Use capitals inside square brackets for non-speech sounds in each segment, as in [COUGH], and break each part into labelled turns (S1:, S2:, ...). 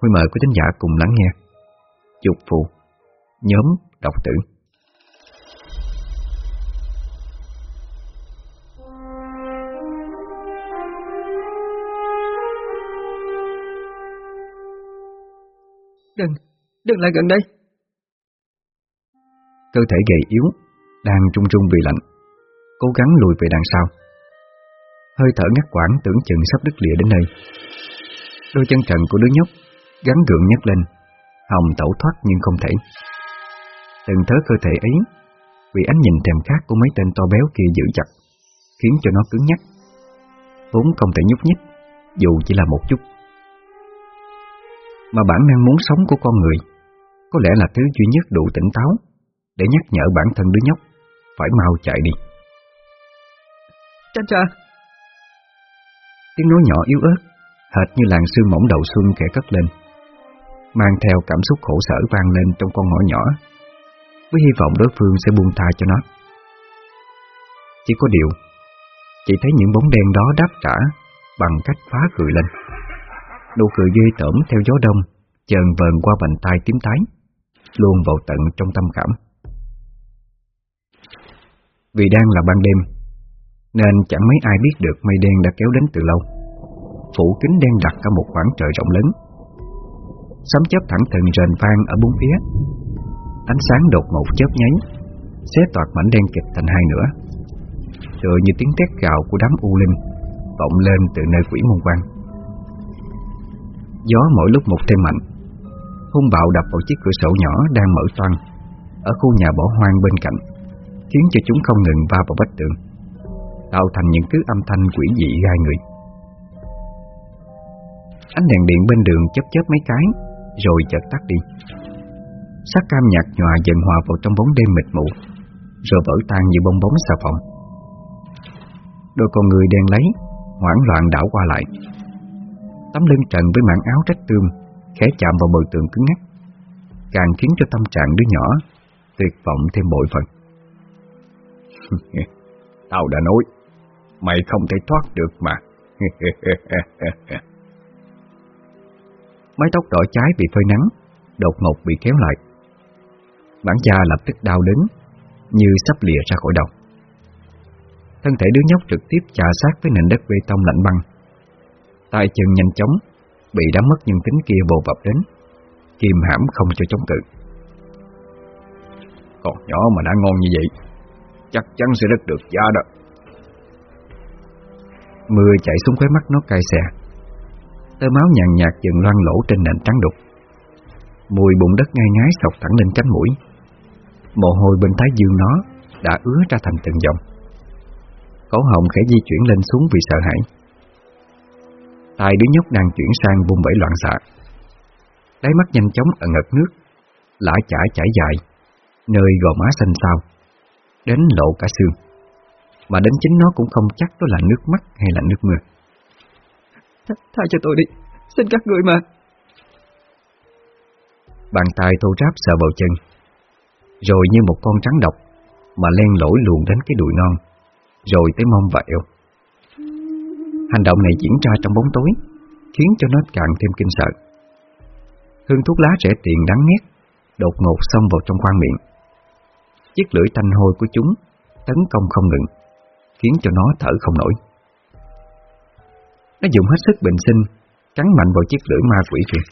S1: Huy mời quý thính giả cùng lắng nghe. Chục phù Nhóm độc tử.
S2: Đừng, đừng lại gần đây.
S1: Cơ thể gầy yếu Đang trung trung vì lạnh Cố gắng lùi về đằng sau. Hơi thở ngắt quãng tưởng chừng sắp đứt lìa đến nơi. Đôi chân trần của đứa nhóc Gắn gượng nhấc lên. Hồng tẩu thoát nhưng không thể. Từng thớ cơ thể ấy Vì ánh nhìn thèm khát của mấy tên to béo kia giữ chặt Khiến cho nó cứng nhắc. Vốn không thể nhúc nhích Dù chỉ là một chút. Mà bản năng muốn sống của con người Có lẽ là thứ duy nhất đủ tỉnh táo Để nhắc nhở bản thân đứa nhóc Phải mau chạy đi.
S2: Cha cha.
S1: Tiếng nói nhỏ yếu ớt Hệt như làn sương mỏng đầu xuân kẻ cất lên Mang theo cảm xúc khổ sở vang lên trong con ngõ nhỏ, Với hy vọng đối phương sẽ buông tha cho nó. Chỉ có điều, Chỉ thấy những bóng đen đó đáp trả Bằng cách phá cười lên. Nụ cười ghê tởm theo gió đông, Chờn vờn qua bàn tay tím tái Luôn vào tận trong tâm khảm Vì đang là ban đêm, Nên chẳng mấy ai biết được mây đen đã kéo đến từ lâu. Phủ kính đen đặc cả một khoảng trời rộng lớn. Sấm chớp thẳng thừng rền vang ở bốn phía. Ánh sáng đột ngột chớp nháy, Xé toạc mảnh đen kịch thành hai nửa. Tựa như tiếng tét gạo của đám u linh Vọng lên từ nơi quỷ môn quan. Gió mỗi lúc một thêm mạnh, Hung bạo đập vào chiếc cửa sổ nhỏ đang mở toang Ở khu nhà bỏ hoang bên cạnh, Khiến cho chúng không ngừng va vào vách tường, Tạo thành những thứ âm thanh quỷ dị gai người. Ánh đèn điện bên đường chớp chớp mấy cái rồi chợt tắt đi. Sắc cam nhạt nhòa dần hòa vào trong bóng đêm mịt mù, Rồi vỡ tan như bong bóng xà phòng. Đôi con người đen lấy, Hoảng loạn đảo qua lại. Tấm lưng trần với mảng áo trách tươm, Khẽ chạm vào bờ tường cứng ngắc, Càng khiến cho tâm trạng đứa nhỏ Tuyệt vọng thêm bội phần. [LAUGHS] Tao đã nói, Mày không thể thoát được mà. [LAUGHS] Mái tóc đỏ trái bị phơi nắng, Đột ngột bị kéo lại. Bản cha lập tức đau đớn, Như sắp lìa ra khỏi đầu. Thân thể đứa nhóc trực tiếp chà sát với nền đất bê tông lạnh băng. Tay chân nhanh chóng, Bị đám mất nhân tính kia bồ vập đến, Kìm hãm không cho chống cự. Còn nhỏ mà đã ngon như vậy, Chắc chắn sẽ rất được da đó. Mưa chảy xuống khóe mắt nó cay xè. Tơ máu nhàn nhạt dần loang lỗ trên nền trắng đục. Mùi bụng đất ngai ngái sọc thẳng lên cánh mũi. Mồ hôi bên thái dương nó Đã ứa ra thành từng dòng. Cổ họng khẽ di chuyển lên xuống vì sợ hãi. Tai đứa nhóc đang chuyển sang vùng bẫy loạn xạ. Đáy mắt nhanh chóng ẩn ngật nước, Lã chải chảy dài, Nơi gò má xanh xao, Đến lộ cả xương. Mà đến chính nó cũng không chắc đó là nước mắt hay là nước mưa.
S2: Tha cho tôi đi. Xin các người mà.
S1: Bàn tay thô ráp sờ vào chân, Rồi như một con trắng độc Mà len lỏi luồn đến cái đùi non, Rồi tới mông và eo. Hành động này diễn ra trong bóng tối, Khiến cho nó càng thêm kinh sợ. Hương thuốc lá rẻ tiền đắng ghét Đột ngột xông vào trong khoang miệng. Chiếc lưỡi tanh hôi của chúng Tấn công không ngừng, Khiến cho nó thở không nổi. Nó dùng hết sức bình sinh, Cắn mạnh vào chiếc lưỡi ma quỷ kia.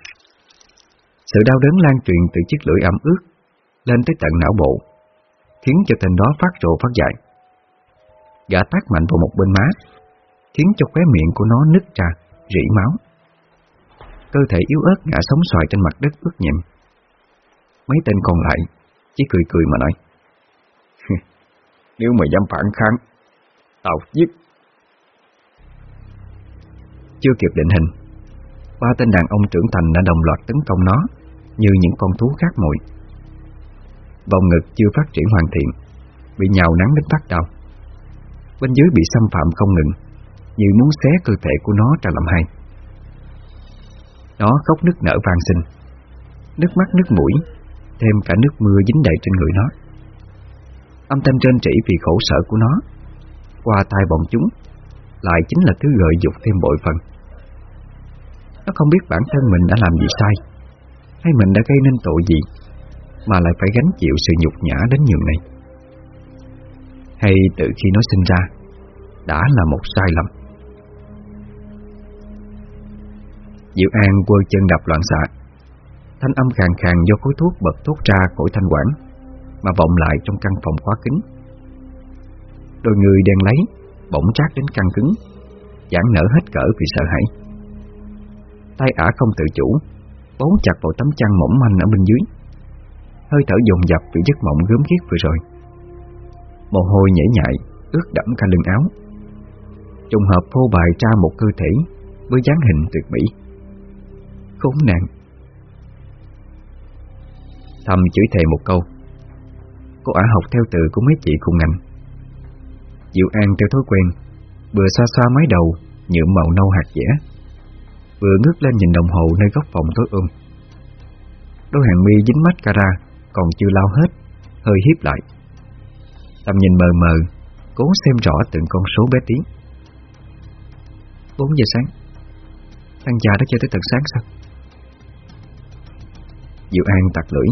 S1: Sự đau đớn lan truyền từ chiếc lưỡi ẩm ướt Lên tới tận não bộ, Khiến cho tên đó phát rộ phát dại. Gã tác mạnh vào một bên má, Khiến cho khóe miệng của nó nứt ra, Rỉ máu. Cơ thể yếu ớt ngã sống xoài trên mặt đất ướt nhẹm Mấy tên còn lại Chỉ cười cười mà nói Nếu mày dám phản kháng, Tao giết chưa kịp định hình. Ba tên đàn ông trưởng thành đã đồng loạt tấn công nó, Như những con thú khác muội. Vòng ngực chưa phát triển hoàn thiện, Bị nhào nắng đến phát đau. Bên dưới bị xâm phạm không ngừng, Như muốn xé cơ thể của nó ra làm hai. Nó khóc nức nở vang sinh, Nước mắt nước mũi, Thêm cả nước mưa dính đầy trên người nó. Âm thanh trên trĩ vì khổ sở của nó, Qua tai bọn chúng lại chính là thứ gợi dục thêm bội phần. Nó không biết bản thân mình đã làm gì sai, Hay mình đã gây nên tội gì, Mà lại phải gánh chịu sự nhục nhã đến nhường này. Hay từ khi nó sinh ra, Đã là một sai lầm. Diệu An quơ chân đập loạn xạ. Thanh âm khàn khàn do khối thuốc bật thuốc ra khỏi thanh quản, Mà vọng lại trong căn phòng khóa kính. Đôi người đen lấy Bỗng trát đến căng cứng, Giãn nở hết cỡ vì sợ hãi. Tay ả không tự chủ, Bấu chặt vào tấm chăn mỏng manh ở bên dưới. Hơi thở dồn dập vì giấc mộng gớm ghiếc vừa rồi. Mồ hôi nhễ nhại, Ướt đẫm cả lưng áo. Trùng hợp phô bày ra một cơ thể Với dáng hình tuyệt mỹ. Khốn nạn. Thầm chửi thề một câu. Cô ả học theo từ của mấy chị cùng ngành. Diệu An theo thói quen, Vừa xoa xoa mái đầu, Nhuộm màu nâu hạt dẻ, Vừa ngước lên nhìn đồng hồ nơi góc phòng tối ôm Đôi hàng mi dính mắt cara Còn chưa lao hết, Hơi hiếp lại. Tầm nhìn mờ mờ, Cố xem rõ từng con số bé tí 4 giờ sáng. Thằng già đã chơi tới tận sáng sao? Diệu An tặc lưỡi.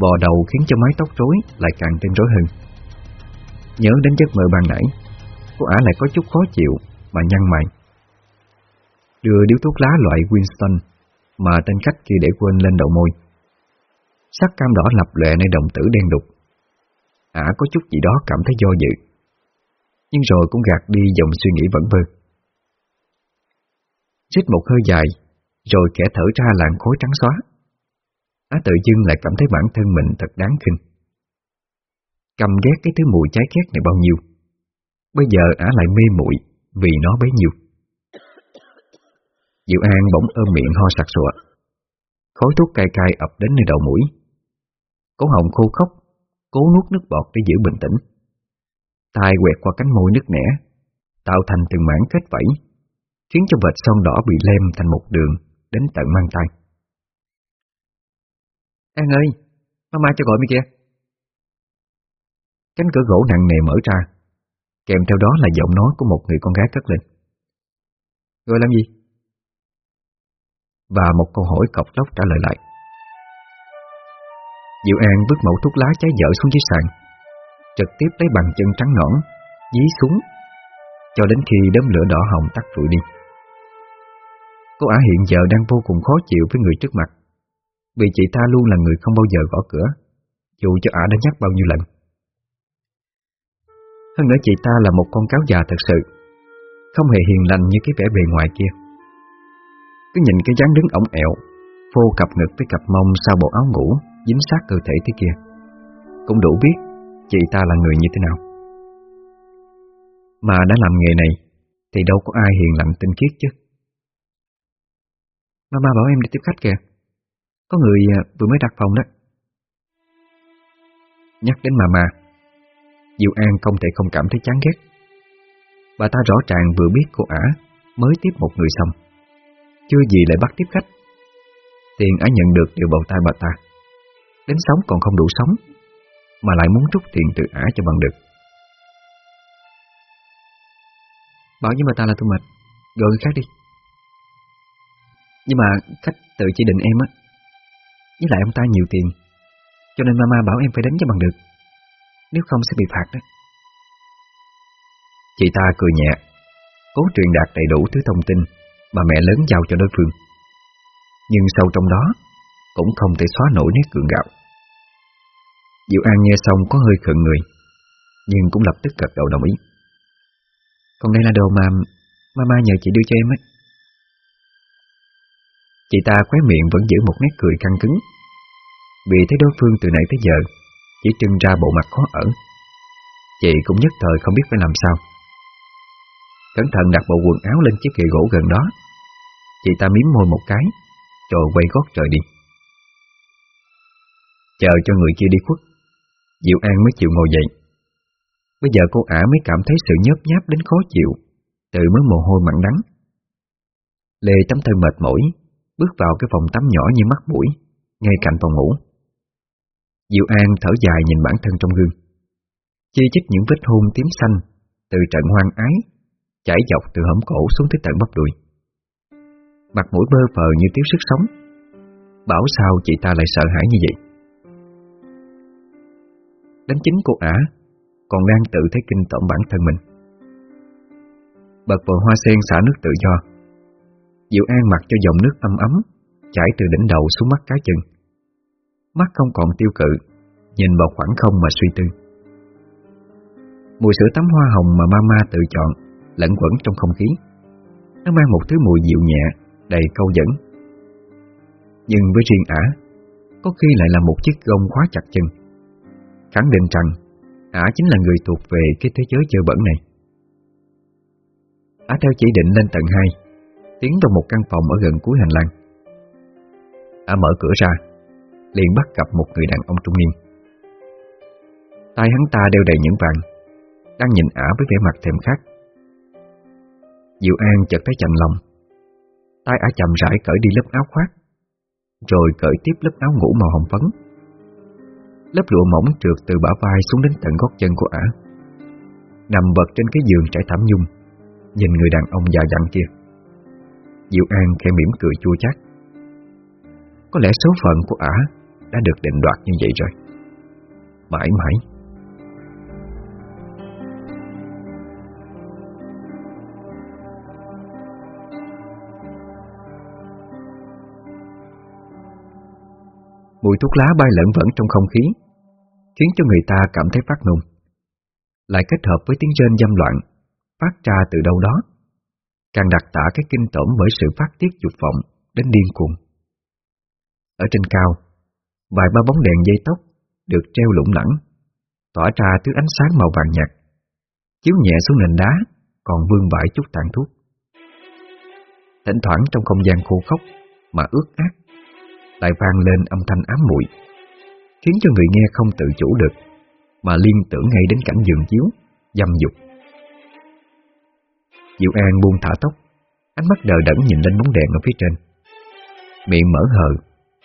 S1: Vò đầu khiến cho mái tóc rối Lại càng thêm rối hơn. Nhớ đến giấc mơ ban nãy. Cô ả lại có chút khó chịu Mà nhăn mày. Đưa điếu thuốc lá loại Winston Mà tên khách kia để quên lên đầu môi. Sắc cam đỏ lập lệ nơi đồng tử đen đục. Ả có chút gì đó cảm thấy do dự. Nhưng rồi cũng gạt đi dòng suy nghĩ vẩn vơ. Rít một hơi dài, Rồi kẻ thở ra làn khối trắng xóa. Á tự dưng lại cảm thấy bản thân mình thật đáng khinh. Cầm ghét cái thứ mùi trái khét này bao nhiêu? Bây giờ Á lại mê muội Vì nó bấy nhiêu. Diệu An bỗng ôm miệng ho sặc sụa. Khói thuốc cay cay ập đến nơi đầu mũi. Cố hồng khô khóc, Cố nuốt nước bọt để giữ bình tĩnh. Tay quẹt qua cánh môi nứt nẻ, Tạo thành từng mảng kết vẫy, Khiến cho vệt son đỏ bị lem thành một đường Đến tận mang tay An ơi, Mama cho gọi mi kìa. Cánh cửa gỗ nặng nề mở ra. Kèm theo đó là giọng nói của một người con gái cất lên. Người làm gì? Và một câu hỏi cọc lóc trả lời lại. Diệu An vứt mẫu thuốc lá cháy dở xuống dưới sàn, Trực tiếp lấy bàn chân trắng nõn, Dí xuống, Cho đến khi đốm lửa đỏ hồng tắt rụi đi. Cô ả hiện giờ đang vô cùng khó chịu với người trước mặt, Vì chị ta luôn là người không bao giờ gõ cửa, Dù cho ả đã nhắc bao nhiêu lần hơn nữa chị ta là một con cáo già thật sự, Không hề hiền lành như cái vẻ bề ngoài kia. Cứ nhìn cái dáng đứng ổng ẹo, Phô cặp ngực với cặp mông sau bộ áo ngủ, Dính sát cơ thể thế kia. Cũng đủ biết chị ta là người như thế nào. Mà đã làm nghề này, Thì đâu có ai hiền lành tinh khiết chứ. Mama bảo em đi tiếp khách kìa. Có người à, vừa mới đặt phòng đó. Nhắc đến mama Diệu An không thể không cảm thấy chán ghét. Bà ta rõ ràng vừa biết cô ả Mới tiếp một người xong, Chưa gì lại bắt tiếp khách. Tiền ả nhận được đều bầu tay bà ta. Đến sống còn không đủ sống, Mà lại muốn rút tiền từ ả cho bằng được.
S2: Bảo với bà ta là tôi mệt, Gọi người khác đi. Nhưng mà khách tự chỉ định em á, Với lại ông ta nhiều tiền, Cho nên mama bảo em phải đánh cho bằng được nếu không sẽ bị phạt đó.
S1: Chị ta cười nhẹ, Cố truyền đạt đầy đủ thứ thông tin Mà mẹ lớn giao cho đối phương. Nhưng sâu trong đó, Cũng không thể xóa nổi nét cường gạo. Diệu An nghe xong có hơi khựng người, Nhưng cũng lập tức gật đầu đồng ý.
S2: Còn đây là đồ mà Mama nhờ chị đưa cho em ấy.
S1: Chị ta khóe miệng vẫn giữ một nét cười căng cứng. Vì thấy đối phương từ nãy tới giờ chỉ trưng ra bộ mặt khó ở. Chị cũng nhất thời không biết phải làm sao. Cẩn thận đặt bộ quần áo lên chiếc kệ gỗ gần đó. Chị ta miếm môi một cái, Rồi quay gót trời đi. Chờ cho người kia đi khuất. Diệu An mới chịu ngồi dậy. Bây giờ cô ả mới cảm thấy sự nhớp nháp đến khó chịu Từ mới mồ hôi mặn đắng. Lê tấm thân mệt mỏi, Bước vào cái phòng tắm nhỏ như mắt mũi, Ngay cạnh phòng ngủ. Diệu An thở dài nhìn bản thân trong gương. Chi chích những vết hôn tím xanh Từ trận hoang ái, Chảy dọc từ hõm cổ xuống tới tận bắp đùi. Mặt mũi bơ phờ như thiếu sức sống. Bảo sao chị ta lại sợ hãi như vậy? Đến chính cô ả Còn đang tự thấy kinh tởm bản thân mình. Bật vào hoa sen xả nước tự do. Diệu An mặc cho dòng nước âm ấm Chảy từ đỉnh đầu xuống mắt cá chân. Mắt không còn tiêu cự, Nhìn vào khoảng không mà suy tư. Mùi sữa tắm hoa hồng mà mama tự chọn Lẫn quẩn trong không khí. Nó mang một thứ mùi dịu nhẹ, Đầy câu dẫn. Nhưng với riêng ả, Có khi lại là một chiếc gông khóa chặt chân. Khẳng định rằng, Ả chính là người thuộc về cái thế giới chơi bẩn này. Ả theo chỉ định lên tầng 2 Tiến vào một căn phòng ở gần cuối hành lang. Ả mở cửa ra liền bắt gặp một người đàn ông trung niên. Tay hắn ta đeo đầy những vàng, Đang nhìn ả với vẻ mặt thèm khát. Diệu An chợt thấy chạnh lòng. Tay ả chậm rãi cởi đi lớp áo khoác, Rồi cởi tiếp lớp áo ngủ màu hồng phấn. Lớp lụa mỏng trượt từ bả vai xuống đến tận gót chân của ả, Nằm bật trên cái giường trải thảm nhung, Nhìn người đàn ông già dặn kia. Diệu An khẽ mỉm cười chua chát. Có lẽ số phận của ả đã được định đoạt như vậy rồi. Mãi mãi Mùi thuốc lá bay lẫn vẫn trong không khí, Khiến cho người ta cảm thấy phát nôn Lại kết hợp với tiếng rên dâm loạn, Phát ra từ đâu đó, Càng đặt tả cái kinh tởm bởi sự phát tiết dục vọng Đến điên cuồng. Ở trên cao Vài ba bóng đèn dây tóc Được treo lủng lẳng Tỏa ra thứ ánh sáng màu vàng nhạt Chiếu nhẹ xuống nền đá Còn vương vãi chút tàn thuốc Thỉnh thoảng trong không gian khô khốc Mà ướt át lại vang lên âm thanh ám muội, khiến cho người nghe không tự chủ được, mà liên tưởng ngay đến cảnh giường chiếu, dâm dục. Diệu An buông thả tóc, ánh mắt đờ đẫn nhìn lên bóng đèn ở phía trên. Miệng mở hờ,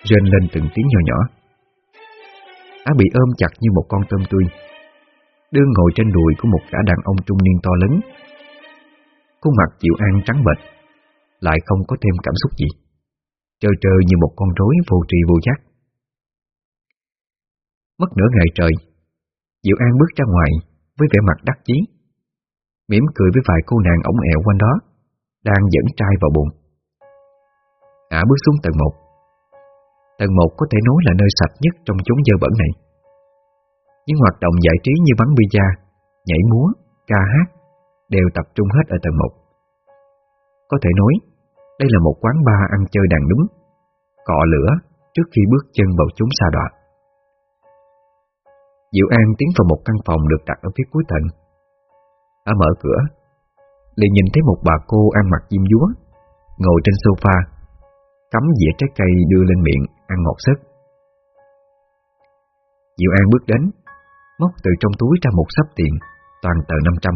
S1: rên lên từng tiếng nhỏ nhỏ. Á bị ôm chặt như một con tôm tươi, đương ngồi trên đùi của một gã đàn ông trung niên to lớn. Khuôn mặt Diệu An trắng bệch, lại không có thêm cảm xúc gì trơ trơ như một con rối vô tri vô giác. Mất nửa ngày trời, Diệu An bước ra ngoài với vẻ mặt đắc chí, mỉm cười với vài cô nàng ổng ẹo quanh đó, đang dẫn trai vào buồn. Ả bước xuống tầng 1. Tầng 1 có thể nói là nơi sạch nhất trong chốn dơ bẩn này. Những hoạt động giải trí như bắn pizza, nhảy múa, ca hát đều tập trung hết ở tầng 1. Có thể nói, đây là một quán bar ăn chơi đàn đúng, cọ lửa trước khi bước chân vào chúng xa đoạn. Diệu An tiến vào một căn phòng được đặt ở phía cuối tầng. Ở mở cửa, liền nhìn thấy một bà cô ăn mặc diêm dúa, ngồi trên sofa, cắm dĩa trái cây đưa lên miệng, ăn ngọt sức. Diệu An bước đến, móc từ trong túi ra một sắp tiền, toàn tờ 500,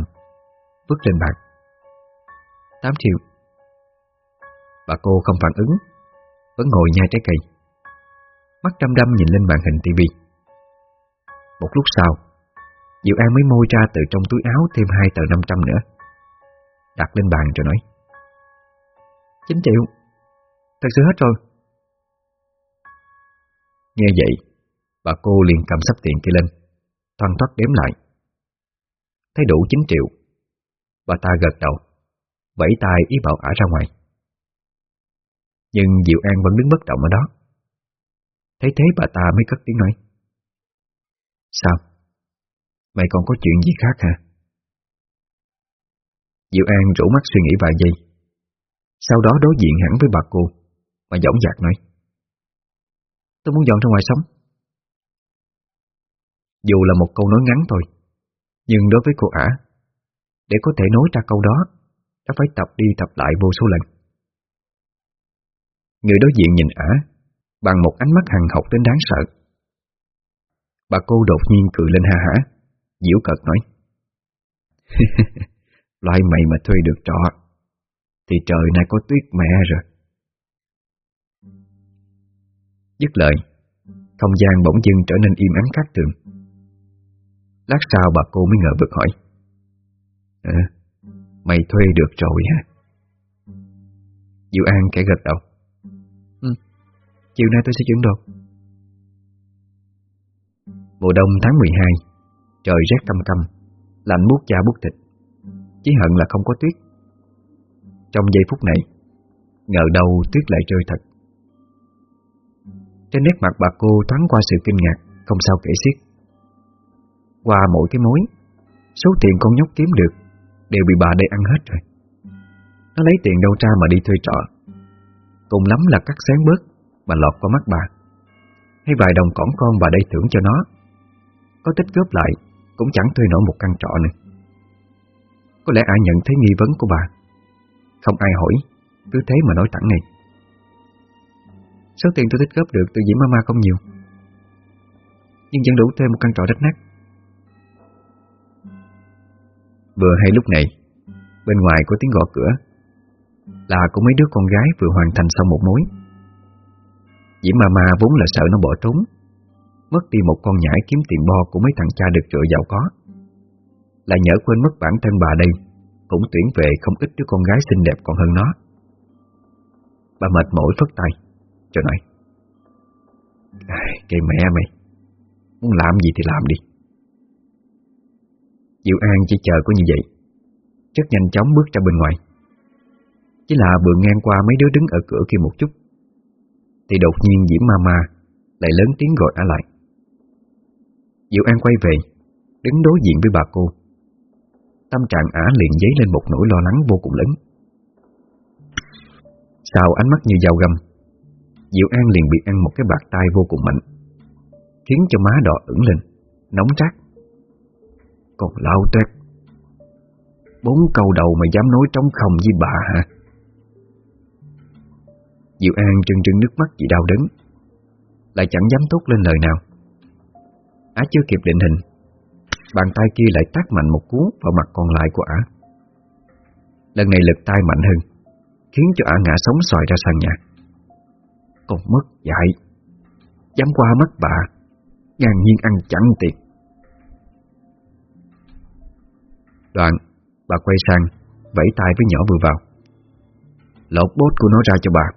S1: vứt lên bàn. 8 triệu. Bà cô không phản ứng Vẫn ngồi nhai trái cây Mắt đăm đăm nhìn lên màn hình tivi Một lúc sau Diệu An mới môi ra từ trong túi áo Thêm hai tờ 500 nữa Đặt lên bàn rồi nói 9 triệu Thật sự hết rồi Nghe vậy, Bà cô liền cầm sắp tiền kia lên, Thoăn thoát đếm lại. Thấy đủ 9 triệu. Bà ta gật đầu, Vẫy tay ý bảo ả ra ngoài. Nhưng Diệu An vẫn đứng bất động ở đó. Thấy thế bà ta mới cất tiếng nói. Sao? Mày còn có chuyện gì khác hả? Diệu An rủ mắt suy nghĩ vài giây. Sau đó đối diện hẳn với bà cô, Mà dõng dạc nói. Tôi muốn dọn ra ngoài sống. Dù là một câu nói ngắn thôi, Nhưng đối với cô ả, Để có thể nói ra câu đó, Đã phải tập đi tập lại vô số lần. Người đối diện nhìn ả Bằng một ánh mắt hằng học đến đáng sợ. Bà cô đột nhiên cười lên ha hả Diễu cợt nói [LAUGHS] Loại mày mà thuê được trọ, Thì trời nay có tuyết mẹ rồi. Dứt lời Không gian bỗng dưng trở nên im ắng khác thường. Lát sau bà cô mới ngờ vực hỏi À, mày thuê được rồi hả? Diệu An kẻ gật đầu
S2: Ừ, chiều nay tôi sẽ chuyển đồ.
S1: Mùa đông tháng 12 Trời rét căm căm Lạnh buốt da buốt thịt Chỉ hận là không có tuyết. Trong giây phút này Ngờ đâu tuyết lại rơi thật. Trên nét mặt bà cô thoáng qua sự kinh ngạc, Không sao kể xiết. Qua mỗi cái mối, Số tiền con nhóc kiếm được Đều bị bà đây ăn hết rồi. Nó lấy tiền đâu ra mà đi thuê trọ. Cùng lắm là cắt sáng bớt Mà lọt qua mắt bà. Hay vài đồng cỏn con bà đây thưởng cho nó. Có tích góp lại Cũng chẳng thuê nổi một căn trọ nữa. Có lẽ ai nhận thấy nghi vấn của bà? Không ai hỏi, Cứ thế mà nói thẳng này
S2: Số tiền tôi tích góp được từ Diễm Mama không nhiều, Nhưng vẫn đủ thuê một căn trọ rách nát.
S1: Vừa hay lúc này, Bên ngoài có tiếng gõ cửa, Là của mấy đứa con gái vừa hoàn thành xong một mối. Diễm Mama vốn là sợ nó bỏ trốn, Mất đi một con nhãi kiếm tiền bo của mấy thằng cha được rửa giàu có. Lại nhớ quên mất bản thân bà đây, Cũng tuyển về không ít đứa con gái xinh đẹp còn hơn nó. Bà mệt mỏi phất tay. Cho nói Cây mẹ mày, Muốn làm gì thì làm đi. Diệu An chỉ chờ có như vậy, Rất nhanh chóng bước ra bên ngoài. Chỉ là vừa ngang qua mấy đứa đứng ở cửa kia một chút, Thì đột nhiên Diễm Mama Lại lớn tiếng gọi ả lại. Diệu An quay về, Đứng đối diện với bà cô. Tâm trạng ả liền dấy lên một nỗi lo lắng vô cùng lớn. Sao ánh mắt như dao găm? Diệu An liền bị ăn một cái bạc tay vô cùng mạnh, Khiến cho má đỏ ửng lên, Nóng rát còn lao tuyệt Bốn câu đầu mà dám nói trống không với bà hả? Diệu An trưng trưng nước mắt vì đau đớn, Lại chẳng dám tốt lên lời nào. Á chưa kịp định hình, Bàn tay kia lại tác mạnh một cú vào mặt còn lại của Á. Lần này lực tay mạnh hơn, Khiến cho Á ngã sống xoài ra sàn nhà. Còn mất dạy Dám qua mắt bà Ngang nhiên ăn chẳng tiệt Đoạn, bà quay sang, vẫy tay với nhỏ vừa vào. Lột bốt của nó ra cho bà.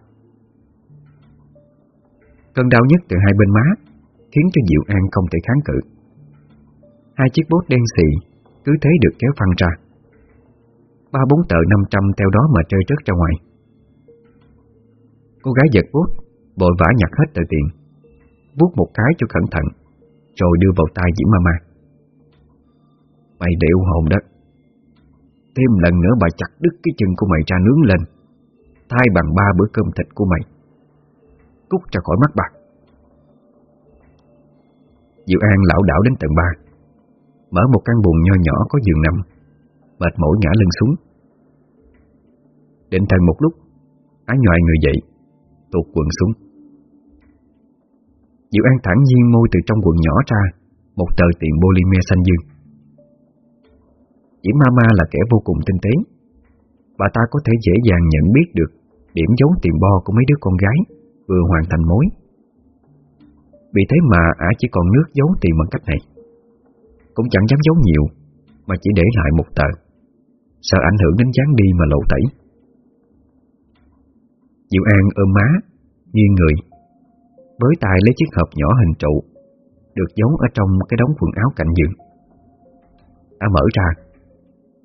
S1: Cơn đau nhất từ hai bên má khiến cho Diệu An không thể kháng cự. Hai chiếc bốt đen xì cứ thế được kéo phăng ra. Ba bốn tờ năm trăm theo đó mà rơi rớt ra ngoài. Cô gái giật bốt, vội vã nhặt hết tờ tiền, vuốt một cái cho cẩn thận, rồi đưa vào tay Diễm Mama. Mày điệu hồn đó. Thêm lần nữa bà chặt đứt cái chân của mày ra nướng lên Thay bằng ba bữa cơm thịt của mày Cút ra khỏi mắt bà Diệu An lão đảo đến tầng ba Mở một căn buồng nho nhỏ có giường nằm Mệt mỏi ngã lưng xuống Định thần một lúc Ái nhoài người dậy Tuột quần xuống Diệu An thẳng nhiên môi từ trong quần nhỏ ra, Một tờ tiền polymer xanh dương. Diễm Mama là kẻ vô cùng tinh tế. Bà ta có thể dễ dàng nhận biết được Điểm giấu tiền bo của mấy đứa con gái Vừa hoàn thành mối. Vì thế mà ả chỉ còn nước giấu tiền bằng cách này. Cũng chẳng dám giấu nhiều, Mà chỉ để lại một tờ. Sợ ảnh hưởng đến dáng đi mà lộ tẩy. Diệu An ôm má, Nghiêng người. Với tay lấy chiếc hộp nhỏ hình trụ, Được giấu ở trong cái đống quần áo cạnh giường. Ả mở ra,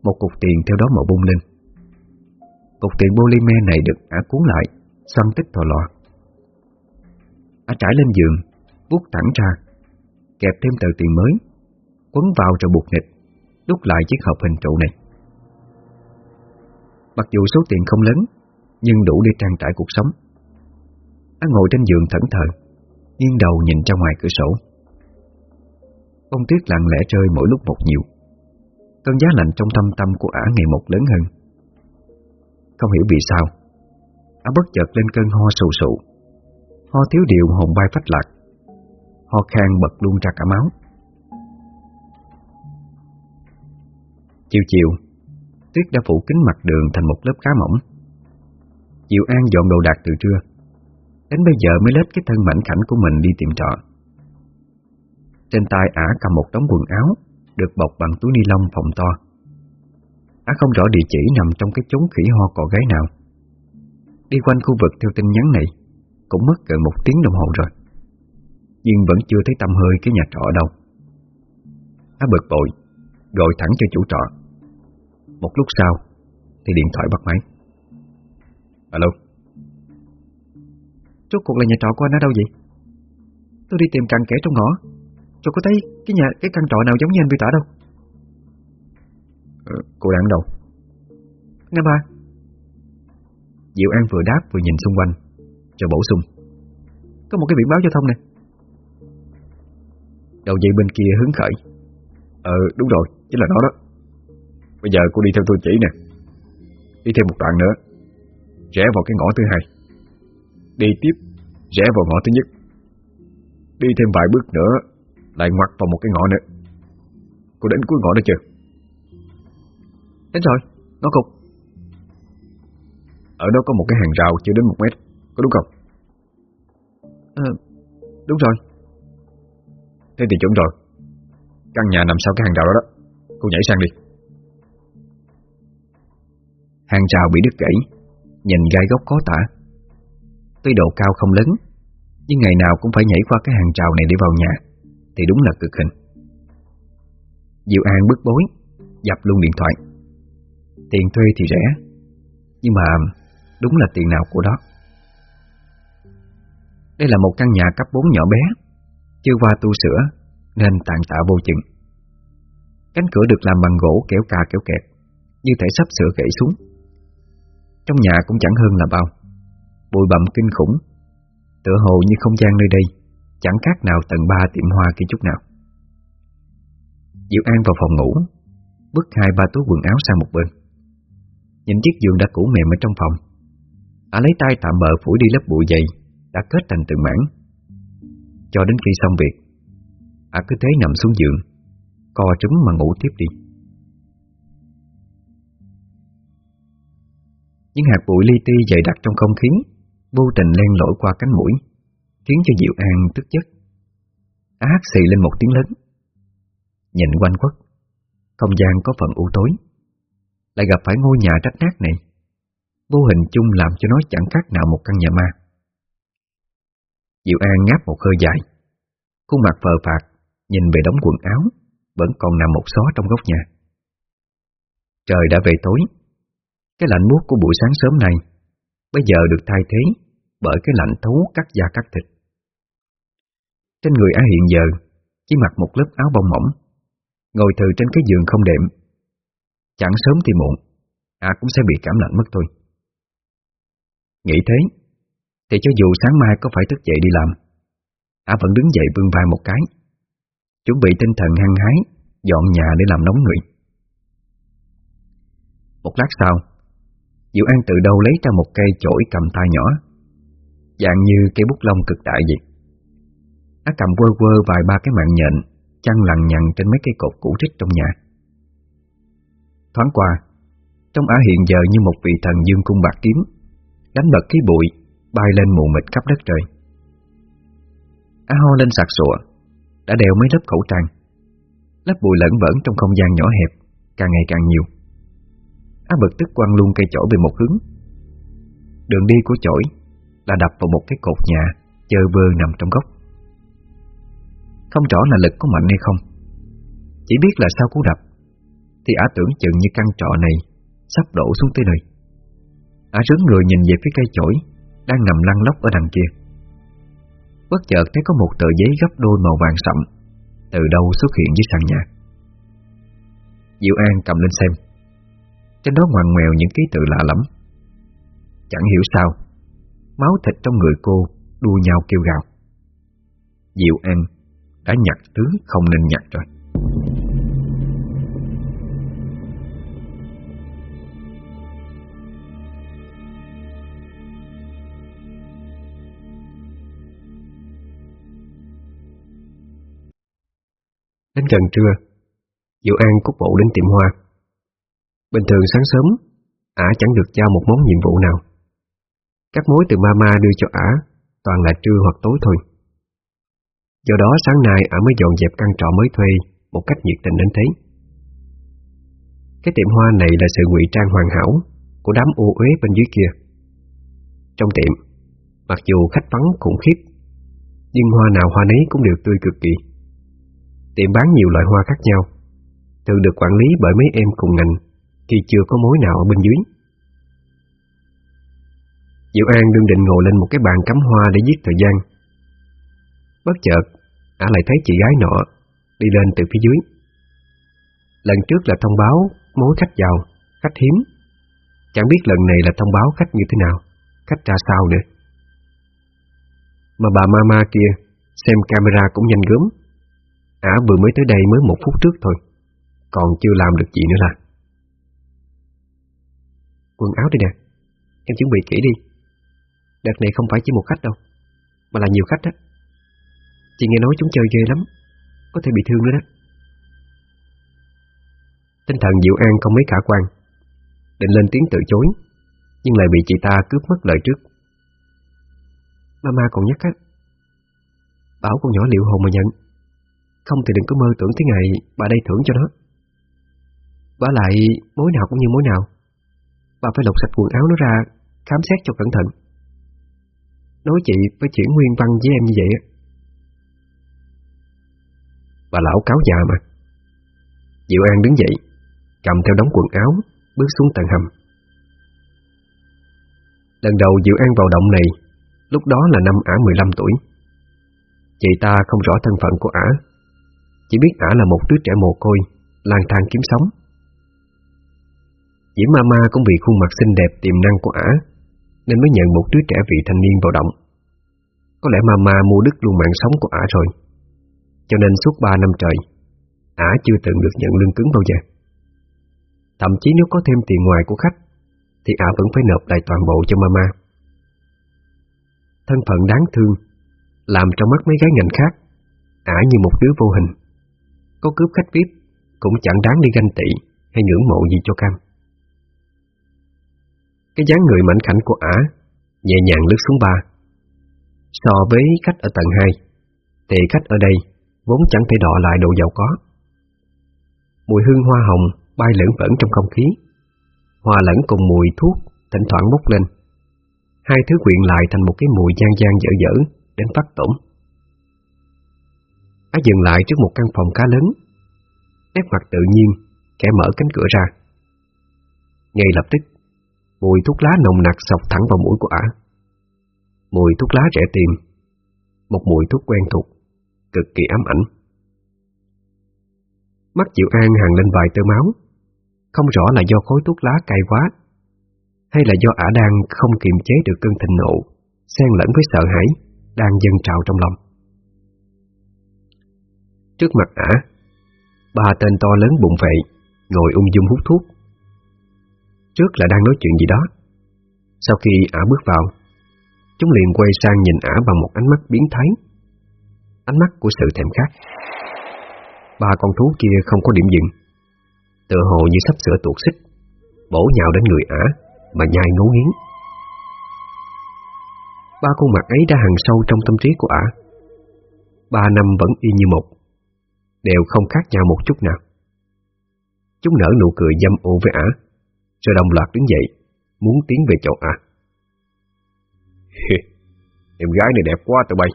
S1: một cục tiền theo đó màu bung lên. Cục tiền polymer này được ả cuốn lại, xăm tích thò lọ Ả trải lên giường, vuốt thẳng ra, Kẹp thêm tờ tiền mới, Quấn vào rồi buộc nghịch, Đút lại chiếc hộp hình trụ này. Mặc dù số tiền không lớn, Nhưng đủ để trang trải cuộc sống. Ả ngồi trên giường thẫn thờ. Nghiêng đầu nhìn ra ngoài cửa sổ. Bông tuyết lặng lẽ rơi mỗi lúc một nhiều. Cơn giá lạnh trong thâm tâm của ả ngày một lớn hơn. Không hiểu vì sao, Ả bất chợt lên cơn ho sù sụ. Ho thiếu điều hồn bay phách lạc. Ho khan bật luôn ra cả máu. Chiều chiều, Tuyết đã phủ kính mặt đường thành một lớp khá mỏng. Diệu An dọn đồ đạc từ trưa. Đến bây giờ mới lết cái thân mảnh khảnh của mình đi tìm trọ. Trên tay ả cầm một đống quần áo, được bọc bằng túi ni lông phòng to. Á không rõ địa chỉ nằm trong cái chốn khỉ ho cỏ gái nào. Đi quanh khu vực theo tin nhắn này, Cũng mất gần một tiếng đồng hồ rồi. Nhưng vẫn chưa thấy tâm hơi cái nhà trọ đâu. Á bực bội, Gọi thẳng cho chủ trọ. Một lúc sau, Thì điện thoại bắt máy. Alo.
S2: Rốt cuộc là nhà trọ của anh ở đâu vậy? Tôi đi tìm cặn kẽ trong ngõ. Rồi có thấy cái nhà cái căn trọ nào giống như anh bị tả đâu?
S1: Ừ, Cô đang đâu?
S2: Năm ba.
S1: Diệu An vừa đáp vừa nhìn xung quanh Rồi bổ sung.
S2: Có một cái biển báo giao thông nè.
S1: Đầu dây bên kia hứng khởi. Ờ đúng rồi Chính là nó đó. Bây giờ cô đi theo tôi chỉ nè. Đi thêm một đoạn nữa. Rẽ vào cái ngõ thứ hai Đi tiếp Rẽ vào ngõ thứ nhất. Đi thêm vài bước nữa Lại ngoặt vào một cái ngõ nữa. Cô đến cuối ngõ đó chưa?
S2: Đến rồi, ngõ cục
S1: Ở đó có một cái hàng rào chưa đến một mét Có đúng không?
S2: Ờ, đúng rồi.
S1: Thế thì chuẩn rồi. Căn nhà nằm sau cái hàng rào đó đó. Cô nhảy sang đi. Hàng rào bị đứt gãy Nhìn gai góc khó tả Tuy độ cao không lớn, Nhưng ngày nào cũng phải nhảy qua cái hàng rào này để vào nhà, Thì đúng là cực hình. Diệu An bức bối, Dập luôn điện thoại. Tiền thuê thì rẻ, Nhưng mà đúng là tiền nào của đó. Đây là một căn nhà cấp 4 nhỏ bé, Chưa qua tu sửa, Nên tàn tạ vô chừng. Cánh cửa được làm bằng gỗ kéo cà kéo kẹt, Như thể sắp sửa gãy xuống. Trong nhà cũng chẳng hơn là bao. Bụi bặm kinh khủng. Tựa hồ như không gian nơi đây, Chẳng khác nào tầng 3 tiệm hoa kia chút nào. Diệu An vào phòng ngủ, Bước hai ba túi quần áo sang một bên. Nhìn chiếc giường đã cũ mềm ở trong phòng. Ả lấy tay tạm bờ phủi đi lớp bụi dày, Đã kết thành từng mảng. Cho đến khi xong việc, Ả cứ thế nằm xuống giường, Co trúng mà ngủ tiếp đi. Những hạt bụi li ti dày đặc trong không khí Vô tình len lỏi qua cánh mũi, Khiến cho Diệu An tức giấc. Á hát xì lên một tiếng lớn. Nhìn quanh quất, Không gian có phần u tối. Lại gặp phải ngôi nhà rách nát này. Vô hình chung làm cho nó chẳng khác nào một căn nhà ma. Diệu An ngáp một hơi dài. Khuôn mặt phờ phạt Nhìn về đống quần áo, Vẫn còn nằm một xó trong góc nhà. Trời đã về tối. Cái lạnh buốt của buổi sáng sớm này, Bây giờ được thay thế. Bởi cái lạnh thấu cắt da cắt thịt. Trên người Á hiện giờ, Chỉ mặc một lớp áo bông mỏng, Ngồi thừ trên cái giường không đệm. Chẳng sớm thì muộn Á cũng sẽ bị cảm lạnh mất thôi. Nghĩ thế, Thì cho dù sáng mai có phải thức dậy đi làm Á vẫn đứng dậy vươn vai một cái, Chuẩn bị tinh thần hăng hái, Dọn nhà để làm nóng người. Một lát sau, Diệu An từ đâu lấy ra một cây chổi cầm tay nhỏ Dạng như cây bút lông cực đại vậy. Á cầm quơ quơ vài ba cái mạng nhện, Chăn lằn nhằn trên mấy cây cột cũ rích trong nhà. Thoáng qua, Trong Á hiện giờ như một vị thần dương cung bạc kiếm, Đánh bật khí bụi, Bay lên mù mịt khắp đất trời. Á ho lên sạc sụa, Đã đeo mấy lớp khẩu trang. Lớp bụi lẫn vẩn trong không gian nhỏ hẹp, Càng ngày càng nhiều. Á bực tức quăng luôn cây chổi về một hướng. Đường đi của chổi là đập vào một cái cột nhà Chơ bơ nằm trong góc. Không rõ là lực có mạnh hay không. Chỉ biết là sau cú đập, Thì ả tưởng chừng như căn trọ này Sắp đổ xuống tới nơi. Ả rớn người nhìn về phía cây chổi Đang nằm lăn lóc ở đằng kia. Bất chợt thấy có một tờ giấy gấp đôi màu vàng sậm Từ đâu xuất hiện dưới sàn nhà. Diệu An cầm lên xem. Trên đó ngoằn ngoèo những ký tự lạ lắm Chẳng hiểu sao Máu thịt trong người cô Đua nhau kêu gào. Diệu An đã nhặt thứ không nên nhặt rồi.
S3: Đến gần trưa Diệu An cúc bộ đến tiệm hoa. Bình thường sáng sớm, ả chẳng được giao một món nhiệm vụ nào. Các mối từ mama đưa cho ả toàn là trưa hoặc tối thôi. Do đó sáng nay ả mới dọn dẹp căn trọ mới thuê một cách nhiệt tình đến thế. Cái tiệm hoa này là sự ngụy trang hoàn hảo của đám ô uế bên dưới kia. Trong tiệm, mặc dù khách vắng khủng khiếp, nhưng hoa nào hoa nấy cũng đều tươi cực kỳ. Tiệm bán nhiều loại hoa khác nhau, thường được quản lý bởi mấy em cùng ngành khi chưa có mối nào ở bên dưới. Diệu An đương định ngồi lên một cái bàn cắm hoa để giết thời gian. Bất chợt, ả lại thấy chị gái nọ đi lên từ phía dưới. Lần trước là thông báo mối khách giàu, khách hiếm. Chẳng biết lần này là thông báo khách như thế nào, khách ra sao nữa. Mà bà mama kia xem camera cũng nhanh gớm. Ả vừa mới tới đây mới một phút trước thôi, còn chưa làm được gì nữa là.
S2: Quần áo đây nè, em chuẩn bị kỹ đi. Đợt này không phải chỉ một khách đâu, mà là nhiều khách đó. Chị nghe nói chúng chơi ghê lắm, có thể bị thương nữa đó.
S3: Tinh thần Diệu An không mấy khả quan, định lên tiếng từ chối, nhưng lại bị chị ta cướp mất lời trước.
S2: Mama còn nhắc á, bảo con nhỏ liệu hồn mà nhận, không thì đừng có mơ tưởng tới ngày bà đây thưởng cho nó. Bà lại mối nào cũng như mối nào, bà phải lột sạch quần áo nó ra, khám xét cho cẩn thận. Nói chị phải chuyển nguyên văn với em như vậy á.
S3: Bà lão cáo già mà. Diệu An đứng dậy, cầm theo đống quần áo, bước xuống tầng hầm. Lần đầu Diệu An vào động này, lúc đó là năm ả 15 tuổi. Chị ta không rõ thân phận của ả, chỉ biết ả là một đứa trẻ mồ côi, lang thang kiếm sống. Diễm Mama cũng vì khuôn mặt xinh đẹp tiềm năng của ả, nên mới nhận một đứa trẻ vị thanh niên vào động. Có lẽ Mama mua đứt luôn mạng sống của ả rồi, cho nên suốt 3 năm trời, ả chưa từng được nhận lương cứng bao giờ. Thậm chí nếu có thêm tiền ngoài của khách Thì ả vẫn phải nộp lại toàn bộ cho mama Thân phận đáng thương Làm trong mắt mấy gái ngành khác Ả như một đứa vô hình Có cướp khách VIP Cũng chẳng đáng đi ganh tị Hay ngưỡng mộ gì cho cam cái dáng người mảnh khảnh của ả Nhẹ nhàng lướt xuống ba So với khách ở tầng 2 Thì khách ở đây Vốn chẳng thể đọ lại độ giàu có Mùi hương hoa hồng bay lẫn vẩn trong không khí, hòa lẫn cùng mùi thuốc thỉnh thoảng bốc lên. Hai thứ quyện lại thành một cái mùi gian gian dở dở đến phát tổn. Á dừng lại trước một căn phòng khá lớn, nét mặt tự nhiên, kẻ mở cánh cửa ra. Ngay lập tức, mùi thuốc lá nồng nặc sọc thẳng vào mũi của ả. Mùi thuốc lá rẻ tiền, một mùi thuốc quen thuộc, cực kỳ ám ảnh. Mắt Diệu An hàng lên vài tơ máu, không rõ là do khối thuốc lá cay quá Hay là do ả đang không kiềm chế được cơn thịnh nộ Xen lẫn với sợ hãi Đang dâng trào trong lòng. Trước mặt ả Ba tên to lớn bụng vệ Ngồi ung dung hút thuốc. Trước là đang nói chuyện gì đó. Sau khi ả bước vào, Chúng liền quay sang nhìn ả bằng một ánh mắt biến thái. Ánh mắt của sự thèm khát. Ba con thú kia không có điểm dừng. Tựa hồ như sắp sửa tuột xích, Bổ nhào đến người ả Mà nhai ngấu nghiến. Ba khuôn mặt ấy đã hằn sâu trong tâm trí của ả. Ba năm vẫn y như một, Đều không khác nhau một chút nào. Chúng nở nụ cười dâm ô với ả. Rồi đồng loạt đứng dậy Muốn tiến về chỗ A. [LAUGHS] Em gái này đẹp quá tụi bay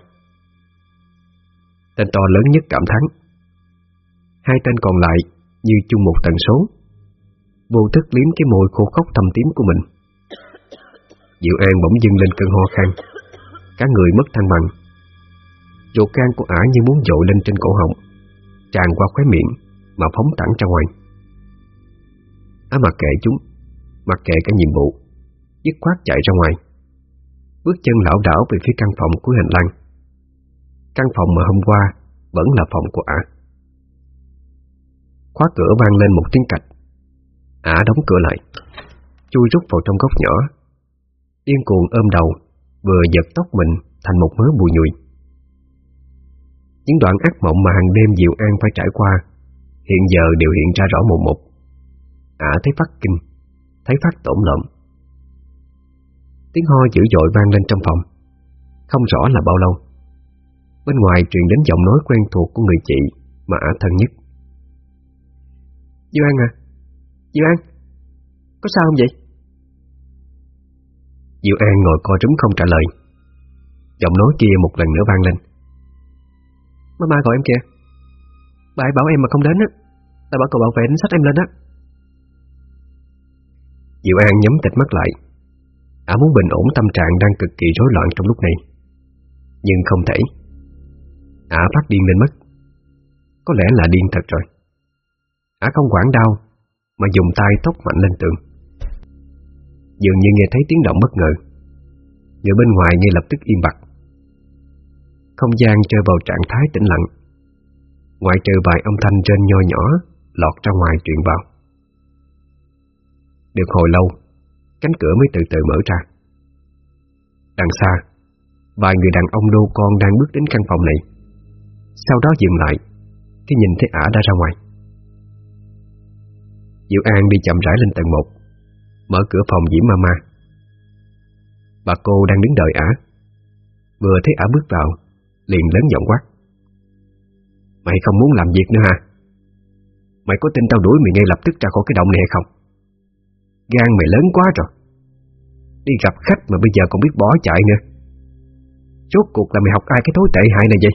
S3: Tên to lớn nhất cảm thán Hai tên còn lại như chung một tần số. Vô thức liếm cái môi khô khóc thầm tím của mình. Diệu An bỗng dưng lên cơn ho khan, cả người mất thăng bằng. Ruột can của ả như muốn dội lên trên cổ họng, tràn qua khóe miệng mà phóng thẳng ra ngoài. Á mặc kệ chúng, mặc kệ cả nhiệm vụ, dứt khoát chạy ra ngoài. Bước chân lão đảo về phía căn phòng cuối hành lang. Căn phòng mà hôm qua vẫn là phòng của ả. Khóa cửa vang lên một tiếng cạch Ả đóng cửa lại Chui rút vào trong góc nhỏ Điên cuồng ôm đầu Vừa giật tóc mình thành một mớ bùi nhùi Những đoạn ác mộng mà hàng đêm Diệu An phải trải qua Hiện giờ đều hiện ra rõ một một Ả thấy phát kinh Thấy phát tổn lộn. Tiếng ho dữ dội vang lên trong phòng. Không rõ là bao lâu. Bên ngoài truyền đến giọng nói quen thuộc của người chị Mà Ả thân nhất. Diệu An à Diệu An, Có sao không vậy? Diệu An ngồi co trúng không trả lời. Giọng nói kia một lần nữa vang lên.
S2: Mama gọi em kìa. Bà ấy bảo em mà không đến á. Là bảo cậu bảo vệ đánh sách em lên á.
S3: Diệu An nhắm tịch mắt lại. Ả muốn bình ổn tâm trạng đang cực kỳ rối loạn trong lúc này. Nhưng không thể. Ả phát điên lên mất. Có lẽ là điên thật rồi. Ả không quản đau, Mà dùng tay tốc mạnh lên tường. Dường như nghe thấy tiếng động bất ngờ. Người bên ngoài ngay lập tức im bặt. Không gian rơi vào trạng thái tĩnh lặng. Ngoại trừ vài âm thanh trên nho nhỏ Lọt ra ngoài truyền vào. Được hồi lâu, Cánh cửa mới từ từ mở ra. Đằng xa, Vài người đàn ông đô con đang bước đến căn phòng này. Sau đó dừng lại, Khi nhìn thấy ả đã ra ngoài. Diệu An đi chậm rãi lên tầng 1 Mở cửa phòng Diễm Mama Bà cô đang đứng đợi ả. Vừa thấy ả bước vào, Liền lớn giọng quát. Mày không muốn làm việc nữa hả? Mày có tin tao đuổi mày ngay lập tức ra khỏi cái động này hay không? Gan mày lớn quá rồi. Đi gặp khách mà bây giờ còn biết bỏ chạy nữa. Chốt cuộc là mày học ai cái thối tệ hại này vậy?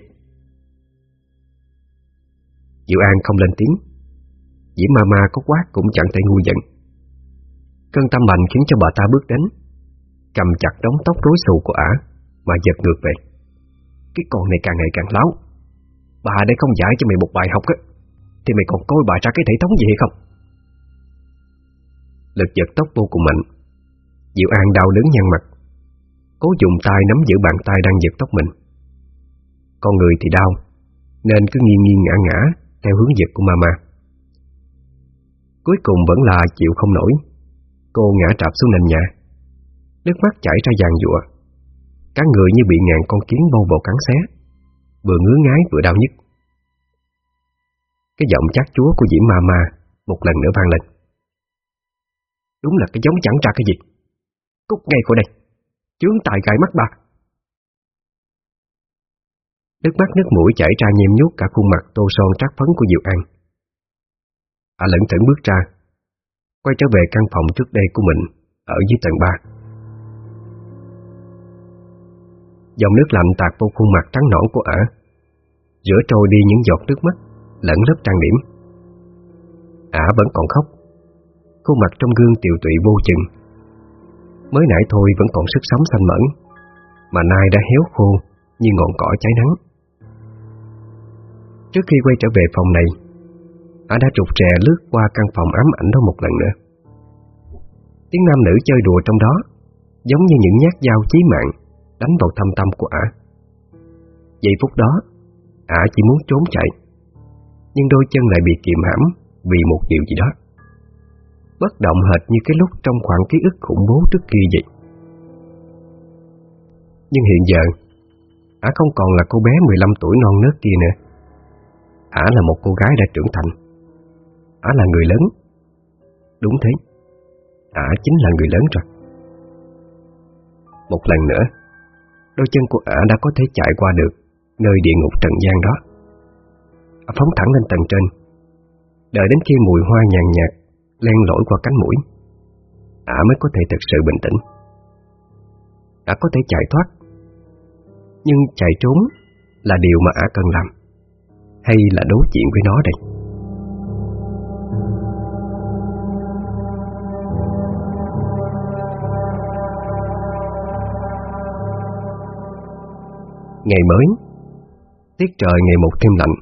S3: Diệu An không lên tiếng. Diễm ma ma có quát cũng chẳng thể ngu giận. Cơn tâm mạnh khiến cho bà ta bước đến, Cầm chặt đống tóc rối xù của ả Mà giật ngược về. Cái con này càng ngày càng láo. Bà để không dạy cho mày một bài học á, Thì mày còn coi bà ra cái thể thống gì hay không? Lực giật tóc vô cùng mạnh. Diệu An đau đớn nhăn mặt. Cố dùng tay nắm giữ bàn tay đang giật tóc mình. Con người thì đau, Nên cứ nghiêng nghiêng ngã ngã Theo hướng giật của mama. Cuối cùng vẫn là chịu không nổi. Cô ngã trạp xuống nền nhà. Nước mắt chảy ra dàn dụa Cả người như bị ngàn con kiến bâu bầu cắn xé. Vừa ngứa ngái vừa đau nhức. Cái giọng chát chúa của Diễm Ma Ma Một lần nữa vang lên. Đúng là cái giống chẳng ra cái gì. Cút ngay khỏi đây. Chướng tài gãi mắt bà Nước mắt, nước mũi chảy ra nhem nhút cả khuôn mặt tô son trát phấn của Diệu An. À lẫn thẫn bước ra, Quay trở về căn phòng trước đây của mình, Ở dưới tầng 3 Dòng nước lạnh tạt vô khuôn mặt trắng nõn của ả. Rửa trôi đi những giọt nước mắt, Lẫn lớp trang điểm. Ả vẫn còn khóc. Khuôn mặt trong gương tiều tụy vô chừng. Mới nãy thôi vẫn còn sức sống xanh mẫn, Mà nay đã héo khô Như ngọn cỏ cháy nắng. Trước khi quay trở về phòng này Ả đã trục trè lướt qua căn phòng ám ảnh đó một lần nữa. Tiếng nam nữ chơi đùa trong đó, Giống như những nhát dao chí mạng Đánh vào thâm tâm của ả Giây phút đó Ả chỉ muốn trốn chạy, Nhưng đôi chân lại bị kiềm hãm Vì một điều gì đó. Bất động hệt như cái lúc trong khoảng ký ức khủng bố trước kia vậy. Nhưng hiện giờ, Ả không còn là cô bé 15 tuổi non nớt kia nữa. Ả là một cô gái đã trưởng thành. Ả là người lớn. Đúng thế. Ả chính là người lớn rồi. Một lần nữa, Đôi chân của ả đã có thể chạy qua được Nơi địa ngục trần gian đó. Ả phóng thẳng lên tầng trên. Đợi đến khi mùi hoa nhàn nhạt Len lỏi qua cánh mũi. Ả mới có thể thực sự bình tĩnh. Ả có thể chạy thoát. Nhưng chạy trốn Là điều mà ả cần làm. Hay là đối diện với nó đây? Ngày mới, Tiết trời ngày một thêm lạnh.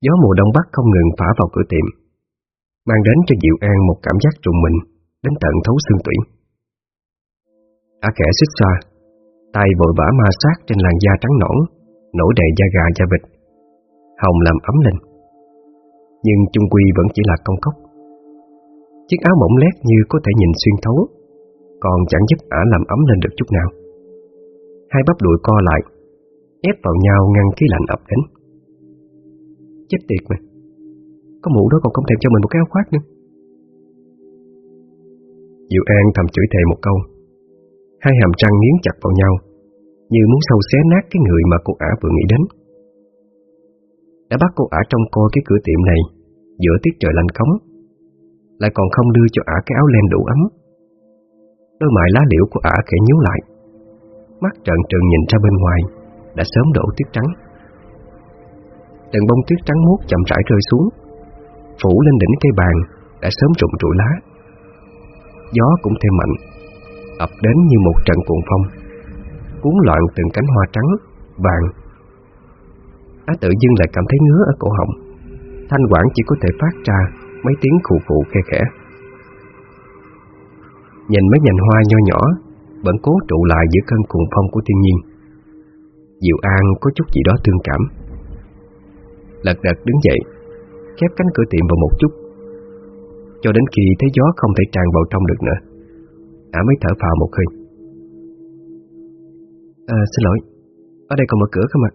S3: Gió mùa đông bắc không ngừng phả vào cửa tiệm. Mang đến cho Diệu An một cảm giác trùng mình Đến tận thấu xương tủy. Á khẽ xích xoa Tay vội vã ma sát trên làn da trắng nõn Nổi đầy da gà da vịt Hồng làm ấm lên. Nhưng chung quy vẫn chỉ là công cốc Chiếc áo mỏng lét như có thể nhìn xuyên thấu Còn chẳng giúp ả làm ấm lên được chút nào. Hai bắp đùi co lại ép vào nhau ngăn khí lạnh ập đến. Chết tiệt mà, có mũ đó còn không thèm cho mình một cái áo khoác nữa. Diệu An thầm chửi thề một câu, hai hàm răng nghiến chặt vào nhau, như muốn sâu xé nát cái người mà cô ả vừa nghĩ đến. Đã bắt cô ả trong coi cái cửa tiệm này giữa tiết trời lạnh cống, lại còn không đưa cho ả cái áo len đủ ấm. Đôi mại lá liễu của ả khẽ nhíu lại Mắt trợn trừng nhìn ra bên ngoài Đã sớm đổ tuyết trắng Từng bông tuyết trắng muốt chậm rãi rơi xuống Phủ lên đỉnh cây bàn Đã sớm rụng rụi lá Gió cũng thêm mạnh ập đến như một trận cuộn phong cuốn loạn từng cánh hoa trắng, vàng. Á tự dưng lại cảm thấy ngứa ở cổ họng, thanh quản chỉ có thể phát ra mấy tiếng khụ phụ khe khẽ. Nhìn mấy nhành hoa nho nhỏ vẫn cố trụ lại giữa cơn cuồng phong của thiên nhiên. Diệu An có chút gì đó thương cảm. Lật đật đứng dậy, khép cánh cửa tiệm vào một chút, cho đến khi thấy gió không thể tràn vào trong được nữa. Ả mới thở phào một hơi.
S2: À, xin lỗi, ở đây còn mở cửa không ạ?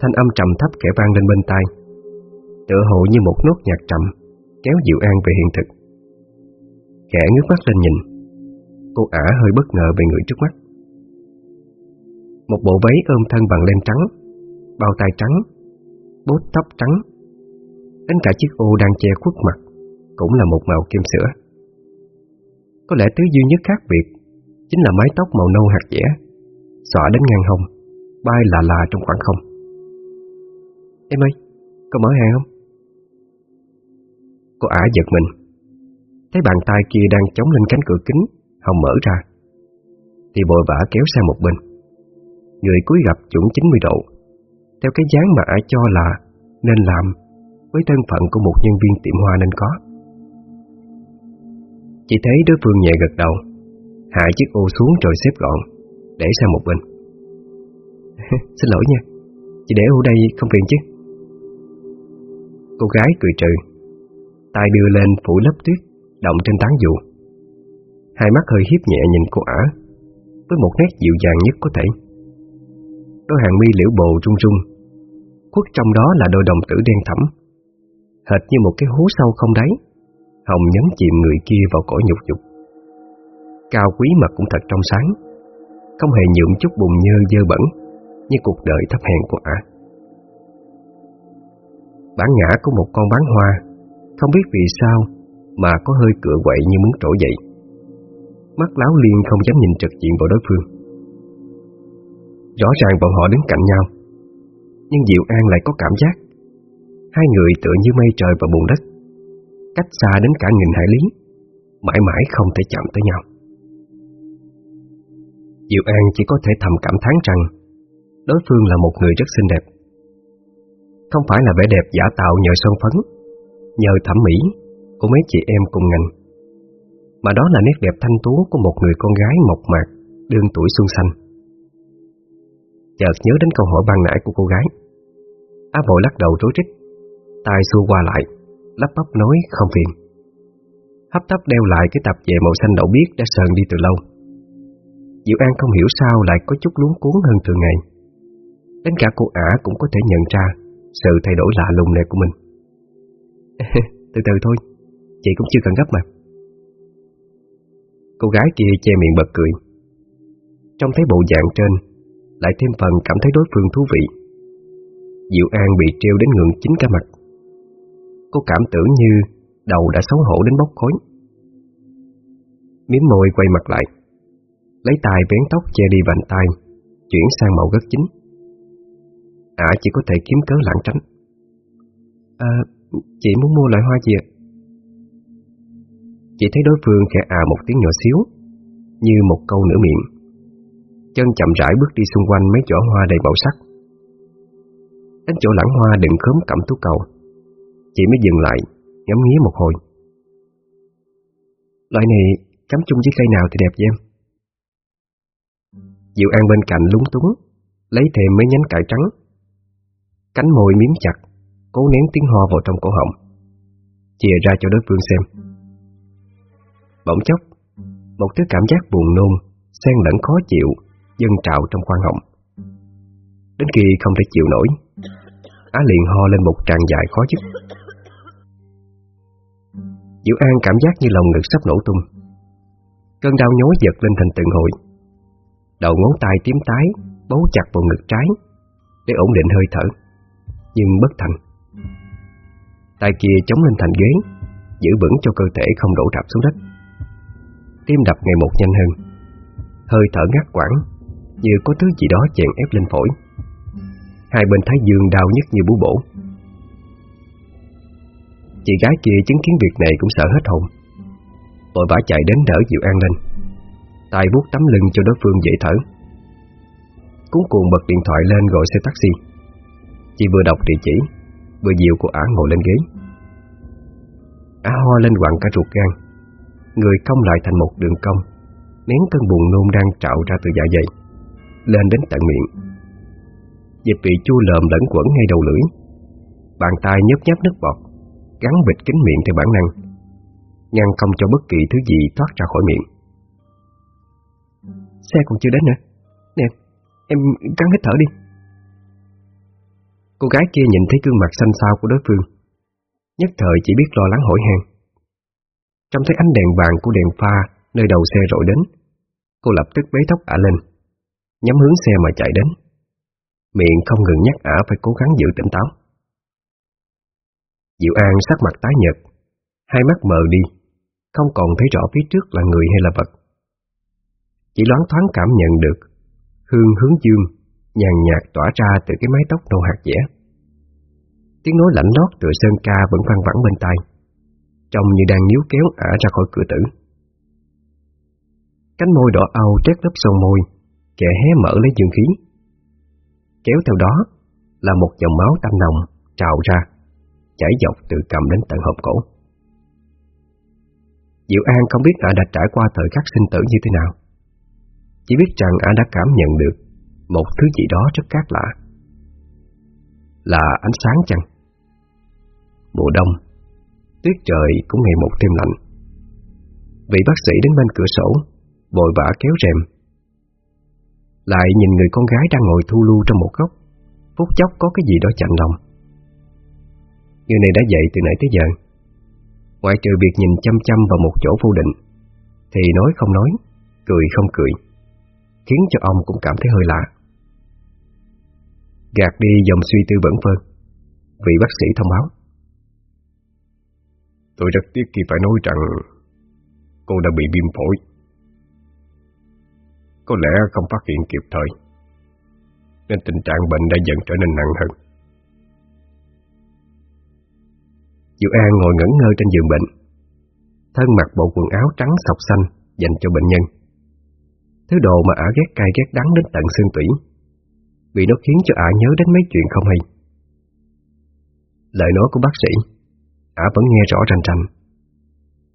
S3: Thanh âm trầm thấp kẻ vang lên bên tai Tựa hồ như một nốt nhạc trầm Kéo Diệu An về hiện thực Kẻ ngước mắt lên nhìn Cô ả hơi bất ngờ về người trước mắt Một bộ váy ôm thân bằng len trắng Bao tay trắng Bốt tóc trắng. Đến cả chiếc ô đang che khuất mặt Cũng là một màu kem sữa. Có lẽ thứ duy nhất khác biệt Chính là mái tóc màu nâu hạt dẻ Xỏa đến ngang hông Bay là là trong khoảng không.
S2: Em ơi, có mở hàng không?
S3: Cô ả giật mình. Thấy bàn tay kia đang chống lên cánh cửa kính Hồng mở ra Thì bội vã kéo sang một bên. Người cúi gặp chuẩn 90 độ theo cái dáng mà ai cho là, Nên làm Với thân phận của một nhân viên tiệm hoa nên có. Chỉ thấy đối phương nhẹ gật đầu, Hạ chiếc ô xuống rồi xếp gọn, Để sang một bên. [LAUGHS]
S2: Xin lỗi nha Chị để ô đây không phiền chứ.
S3: Cô gái cười trừ, tay đưa lên phủ lớp tuyết, Động trên tán dù. Hai mắt hơi hiếp nhẹ nhìn cô ả, Với một nét dịu dàng nhất có thể. Đôi hàng mi liễu bồ rung rung Khuất trong đó là đôi đồng tử đen thẳm Hệt như một cái hố sâu không đáy. Hồng nhấn chìm người kia vào cõi nhục dục. Cao quý mà cũng thật trong sáng. Không hề nhuộm chút bùn nhơ dơ bẩn Như cuộc đời thấp hèn của ả. Bản ngã của một con bán hoa, Không biết vì sao Mà có hơi cựa quậy như muốn trỗi dậy. Mắt láo liên không dám nhìn trực diện vào đối phương. Rõ ràng bọn họ đứng cạnh nhau. Nhưng Diệu An lại có cảm giác. Hai người tựa như mây trời và bùn đất. Cách xa đến cả nghìn hải lý. Mãi mãi không thể chạm tới nhau. Diệu An chỉ có thể thầm cảm thán rằng, Đối phương là một người rất xinh đẹp. Không phải là vẻ đẹp giả tạo nhờ son phấn, Nhờ thẩm mỹ Của mấy chị em cùng ngành, Mà đó là nét đẹp thanh tú Của một người con gái mộc mạc, Đương tuổi xuân xanh. Chợt nhớ đến câu hỏi ban nãy của cô gái. Á vội lắc đầu rối rít. Tay xua qua lại, Lắp bắp nói không phiền. Hấp tấp đeo lại cái tập về màu xanh đậu biếc Đã sờn đi từ lâu. Diệu An không hiểu sao lại có chút luống cuốn hơn thường ngày. Đến cả cô ả cũng có thể nhận ra Sự thay đổi lạ lùng này của mình. [LAUGHS]
S2: Từ từ thôi, Chị cũng chưa cần gấp mà.
S3: Cô gái kia che miệng bật cười. Trong thấy bộ dạng trên lại thêm phần cảm thấy đối phương thú vị. Diệu An bị treo đến ngượng chính cả mặt. Cô cảm tưởng như Đầu đã xấu hổ đến bốc khói. Miếm môi quay mặt lại, Lấy tay vén tóc che đi bàn tay Chuyển sang màu gất chính Ả chỉ có thể kiếm cớ lãng tránh.
S2: À Chị muốn mua loại hoa gì ạ?
S3: Chị thấy đối phương khẽ à một tiếng nhỏ xíu, Như một câu nửa miệng. Chân chậm rãi bước đi xung quanh mấy chỗ hoa đầy màu sắc. Đến chỗ lãng hoa đựng khóm cẩm tú cầu. Chị mới dừng lại Ngắm nghía một hồi.
S2: Loại này, cắm chung với cây nào thì đẹp vậy em?
S3: Diệu An bên cạnh lúng túng, Lấy thêm mấy nhánh cải trắng. Cánh môi miếm chặt, Cố nén tiếng ho vào trong cổ họng. Chìa ra cho đối phương xem. Bỗng chốc, Một thứ cảm giác buồn nôn, Xen lẫn khó chịu. Dâng trào trong khoang họng Đến khi không thể chịu nổi, Á liền ho lên một tràng dài khó dứt Diệu An cảm giác như lòng ngực sắp nổ tung. Cơn đau nhói giật lên thành từng hồi. Đầu ngón tay tím tái Bấu chặt vào ngực trái Để ổn định hơi thở, Nhưng bất thành. Tay kia chống lên thành ghế, Giữ vững cho cơ thể không đổ rạp xuống đất. Tim đập ngày một nhanh hơn. Hơi thở ngắt quãng. Như có thứ gì đó chèn ép lên phổi. Hai bên thái dương đau nhất như bú bổ. Chị gái kia chứng kiến việc này cũng sợ hết hồn. Vội vã chạy đến đỡ Diệu An lên. Tay vuốt tấm lưng cho đối phương dễ thở. Cuốn cuồng bật điện thoại lên gọi xe taxi. Chị vừa đọc địa chỉ, Vừa dịu của ả ngồi lên ghế. Á ho lên quặn cả ruột gan. Người cong lại thành một đường cong. Nén cơn buồn nôn đang trạo ra từ dạ dày. Lên đến tận miệng. Dịch vị chua lợm lẫn quẩn ngay đầu lưỡi. Bàn tay nhấp nháp nước bọt Gắn bịt kính miệng theo bản năng Ngăn không cho bất kỳ thứ gì thoát ra khỏi miệng.
S2: Xe còn chưa đến nữa. Nè, em cắn hít thở đi.
S3: Cô gái kia nhìn thấy gương mặt xanh xao của đối phương Nhất thời chỉ biết lo lắng hỏi han. Trong thấy ánh đèn vàng của đèn pha Nơi đầu xe rội đến Cô lập tức bế tóc ả lên. Nhắm hướng xe mà chạy đến. Miệng không ngừng nhắc ả phải cố gắng giữ tỉnh táo. Diệu An sắc mặt tái nhợt, Hai mắt mờ đi, Không còn thấy rõ phía trước là người hay là vật. Chỉ loáng thoáng cảm nhận được, Hương hướng dương, Nhàn nhạt tỏa ra từ cái mái tóc nâu hạt dẻ. Tiếng nói lạnh lót tựa sơn ca vẫn vang vẳng bên tai, Trông như đang níu kéo ả ra khỏi cửa tử. Cánh môi đỏ au trét lớp son môi Kẻ hé mở lấy dương khí. Kéo theo đó, Là một dòng máu tanh nồng Trào ra, Chảy dọc từ cầm đến tận hộp cổ. Diệu An không biết ả đã trải qua thời khắc sinh tử như thế nào. Chỉ biết rằng ả đã cảm nhận được Một thứ gì đó rất khác lạ. Là ánh sáng chăng? Mùa đông Tuyết trời cũng ngày một thêm lạnh. Vị bác sĩ đến bên cửa sổ, Vội vã kéo rèm lại nhìn người con gái đang ngồi thu lưu trong một góc. Phút chốc có cái gì đó chạnh lòng. Người này đã dậy từ nãy tới giờ. Ngoại trừ việc nhìn chăm chăm vào một chỗ vô định Thì nói không nói Cười không cười Khiến cho ông cũng cảm thấy hơi lạ. Gạt đi dòng suy tư bẩn phơ, Vị bác sĩ thông báo.
S4: Tôi rất tiếc khi phải nói rằng Cô đã bị viêm phổi. Có lẽ không phát hiện kịp thời. Nên tình trạng bệnh đã dần trở nên nặng hơn.
S3: Diệu An ngồi ngẩn ngơ trên giường bệnh. Thân mặc bộ quần áo trắng sọc xanh Dành cho bệnh nhân. Thứ đồ mà ả ghét cay ghét đắng đến tận xương tủy. Vì nó khiến cho ả nhớ đến mấy chuyện không hay. Lời nói của bác sĩ, Ả vẫn nghe rõ rành rành.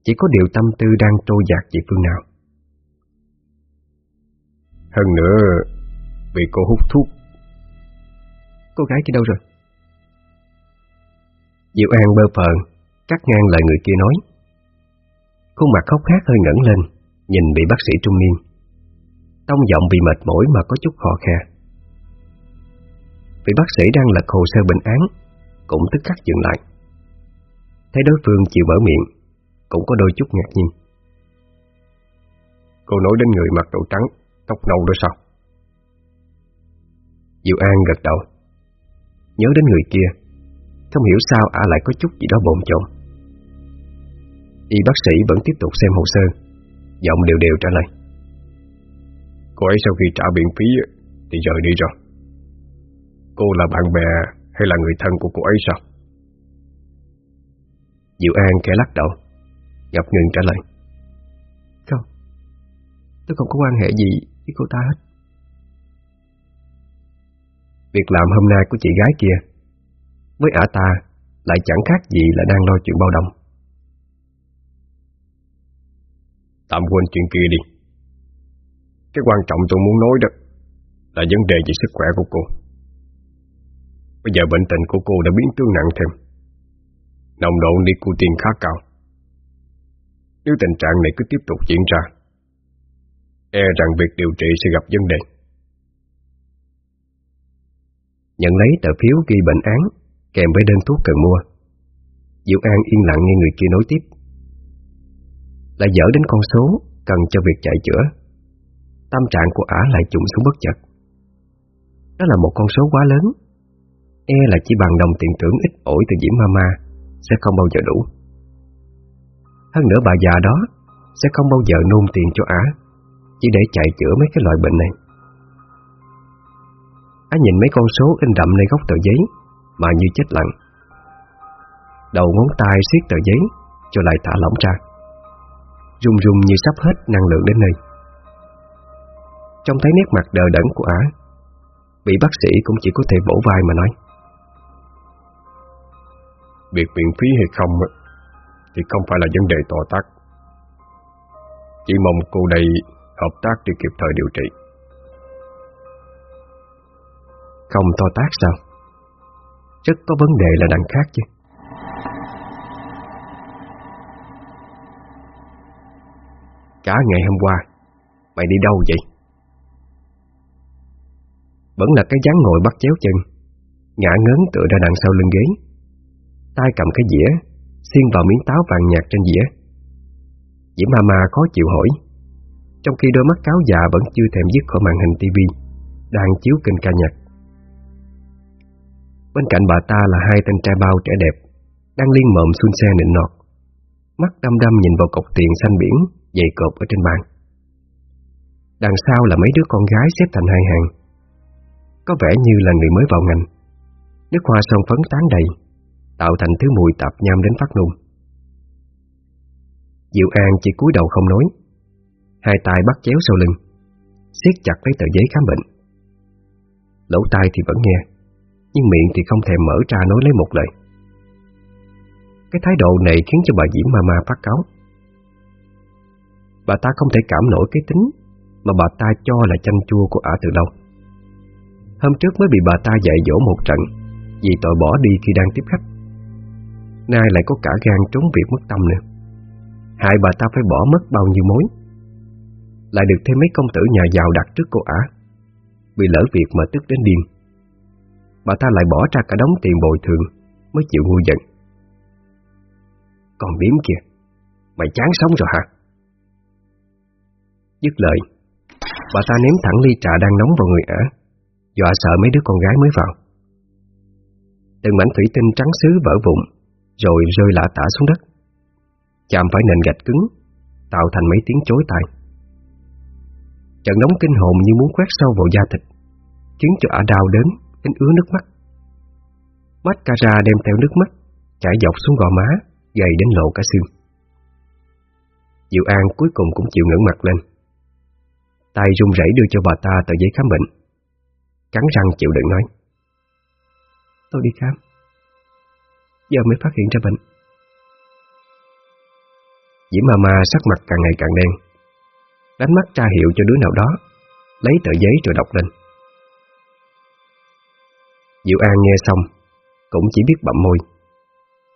S3: Chỉ có điều tâm tư đang trôi dạt về phương nào.
S4: Hơn nữa Vì cô hút thuốc.
S2: Cô gái kia đâu rồi?
S3: Diệu An bơ phờ, Cắt ngang lời người kia nói. Khuôn mặt khóc khát hơi ngẩng lên, Nhìn bị bác sĩ trung niên. Tông giọng vì mệt mỏi mà có chút khó khe Vị bác sĩ đang lật hồ sơ bệnh án, Cũng tức khắc dừng lại. Thấy đối phương chịu mở miệng, Cũng có đôi chút ngạc nhiên.
S4: Cô nói đến người mặc đồ trắng. Tóc nâu nữa sao?
S3: Diệu An gật đầu. Nhớ đến người kia, Không hiểu sao ả lại có chút gì đó bồn chồn. Y bác sĩ vẫn tiếp tục xem hồ sơ, Giọng đều đều trả lời.
S4: Cô ấy sau khi trả biện phí Thì rời đi rồi. Cô là bạn bè hay là người thân của cô ấy sao?
S3: Diệu An kẻ lắc đầu Ngập ngừng trả lời.
S2: Không, Tôi không có quan hệ gì với cô ta hết.
S3: Việc làm hôm nay của chị gái kia Với ả ta Lại chẳng khác gì là đang lo chuyện bao đồng.
S4: Tạm quên chuyện kia đi. Cái quan trọng tôi muốn nói đó Là vấn đề về sức khỏe của cô. Bây giờ bệnh tình của cô đã biến tướng nặng thêm. Nồng độ nicotine khá cao. Nếu tình trạng này cứ tiếp tục diễn ra E rằng việc điều trị sẽ gặp vấn đề.
S3: Nhận lấy tờ phiếu ghi bệnh án, Kèm với đơn thuốc cần mua. Diệu An yên lặng nghe người kia nói tiếp. Lại dở đến con số Cần cho việc chạy chữa. Tâm trạng của ả lại trụng xuống bất chợt. Đó là một con số quá lớn. E là chỉ bằng đồng tiền thưởng ít ỏi từ Diễm Mama Sẽ không bao giờ đủ. Hơn nữa bà già đó Sẽ không bao giờ nôn tiền cho Á chỉ để chạy chữa mấy cái loại bệnh này. Á nhìn mấy con số in đậm nơi góc tờ giấy, Mà như chết lặng. Đầu ngón tay siết tờ giấy Cho lại thả lỏng ra. Rung rung như sắp hết năng lượng đến nơi. Trong thấy nét mặt đờ đẫn của Á, Vị bác sĩ cũng chỉ có thể vỗ vai mà nói.
S4: Việc miễn phí hay không Thì không phải là vấn đề to tát. Chỉ mong cô đây hợp tác để kịp thời điều trị.
S3: Không to tác sao? Rất có vấn đề là đằng khác chứ. Cả ngày hôm qua, Mày đi đâu vậy? Vẫn là cái dáng ngồi bắt chéo chân, Ngã ngớn tựa ra đằng sau lưng ghế. Tay cầm cái dĩa, Xiên vào miếng táo vàng nhạt trên dĩa. Diễm ma khó chịu hỏi. Trong khi đôi mắt cáo già vẫn chưa thèm dứt khỏi màn hình tivi Đang chiếu kênh ca nhạc. Bên cạnh bà ta là hai tên trai bao trẻ đẹp, Đang liên mộm xuân xe nịnh nọt. Mắt đăm đăm nhìn vào cọc tiền xanh biển, Dày cộp ở trên bàn. Đằng sau là mấy đứa con gái xếp thành hai hàng. Có vẻ như là người mới vào ngành. Nước hoa son phấn tán đầy, Tạo thành thứ mùi tạp nham đến phát nôn Diệu An chỉ cúi đầu không nói. Hai tay bắt chéo sau lưng, siết chặt lấy tờ giấy khám bệnh. Lỗ tai thì vẫn nghe, Nhưng miệng thì không thèm mở ra nói lấy một lời. Cái thái độ này khiến cho bà Diễm Mama phát cáo. Bà ta không thể cảm nổi cái tính Mà bà ta cho là chanh chua của ả từ lâu. Hôm trước mới bị bà ta dạy dỗ một trận Vì tội bỏ đi khi đang tiếp khách. Nay lại có cả gan trốn việc mất tâm nữa. Hại bà ta phải bỏ mất bao nhiêu mối. Lại được thêm mấy công tử nhà giàu đặt trước cô ả. Vì lỡ việc mà tức đến điên. Bà ta lại bỏ ra cả đống tiền bồi thường Mới chịu ngu giận. Còn biếm kìa Mày chán sống rồi hả? Dứt lời, Bà ta ném thẳng ly trà đang nóng vào người ả. Dọa sợ mấy đứa con gái mới vào. Từng mảnh thủy tinh trắng xứ vỡ vụn, Rồi rơi lả tả xuống đất. Chạm phải nền gạch cứng, Tạo thành mấy tiếng chối tai. Trận nóng kinh hồn như muốn quét sâu vào da thịt, Khiến cho ả đau đớn, Đến ứa nước mắt. Mắt ca ra đem theo nước mắt, Chảy dọc xuống gò má, dày đến lộ cả xương. Diệu An cuối cùng cũng chịu ngẩng mặt lên. Tay run rẩy đưa cho bà ta tờ giấy khám bệnh. Cắn răng chịu đựng nói, Tôi đi khám, Giờ mới phát hiện ra bệnh. Diễm ma ma sắc mặt càng ngày càng đen. Đánh mắt tra hiệu cho đứa nào đó. Lấy tờ giấy rồi đọc lên. Diệu An nghe xong, Cũng chỉ biết bậm môi.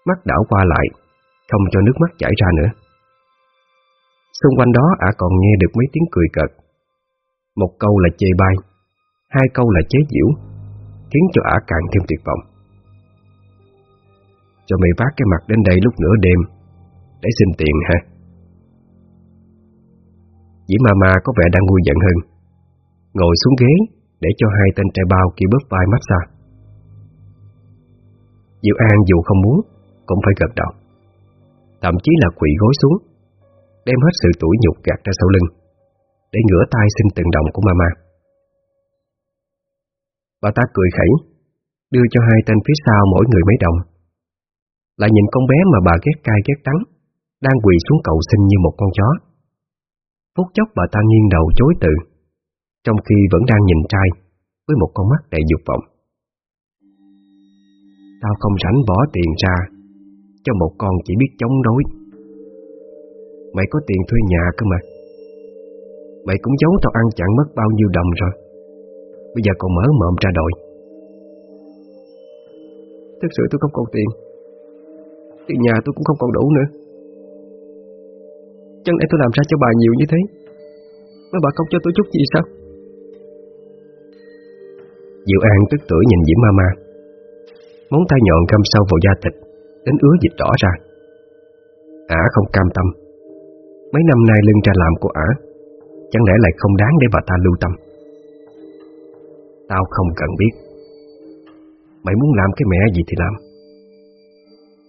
S3: Mắt đảo qua lại, Không cho nước mắt chảy ra nữa. Xung quanh đó ả còn nghe được mấy tiếng cười cợt. Một câu là chê bai, Hai câu là chế giễu, Khiến cho ả càng thêm tuyệt vọng. Cho mày vác cái mặt đến đây lúc nửa đêm, Để xin tiền hả? Dĩ Mama có vẻ đang ngu giận hơn. Ngồi xuống ghế, Để cho hai tên trai bao kia bớt vai massage Diệu An dù không muốn, Cũng phải gật đầu. Thậm chí là quỳ gối xuống, Đem hết sự tủi nhục gạt ra sau lưng, Để ngửa tay xin từng đồng của mama Bà ta cười khẩy, Đưa cho hai tên phía sau mỗi người mấy đồng. Lại nhìn con bé mà bà ghét cay ghét đắng, Đang quỳ xuống cầu xin như một con chó. Phút chốc bà ta nghiêng đầu chối từ, Trong khi vẫn đang nhìn trai, Với một con mắt đầy dục vọng. Tao không rảnh bỏ tiền ra, Cho một con chỉ biết chống đối. Mày có tiền thuê nhà cơ mà. Mày cũng giấu tao ăn chẳng mất bao nhiêu đồng rồi. Bây giờ còn mở mộm ra đòi. Thực sự tôi không còn tiền. Tiền nhà tôi cũng không còn đủ nữa. Chẳng lẽ tôi làm ra cho bà nhiều như thế? Mà bà không cho tôi chút gì sao? Diệu An tức tuổi nhìn Diễm Mama Móng tay nhọn găm sâu vào da thịt, Đến ứa dịch đỏ ra. Ả không cam tâm. Mấy năm nay lưng ra làm của ả, Chẳng lẽ lại không đáng để bà ta lưu tâm? Tao không cần biết. Mày muốn làm cái mẹ gì thì làm.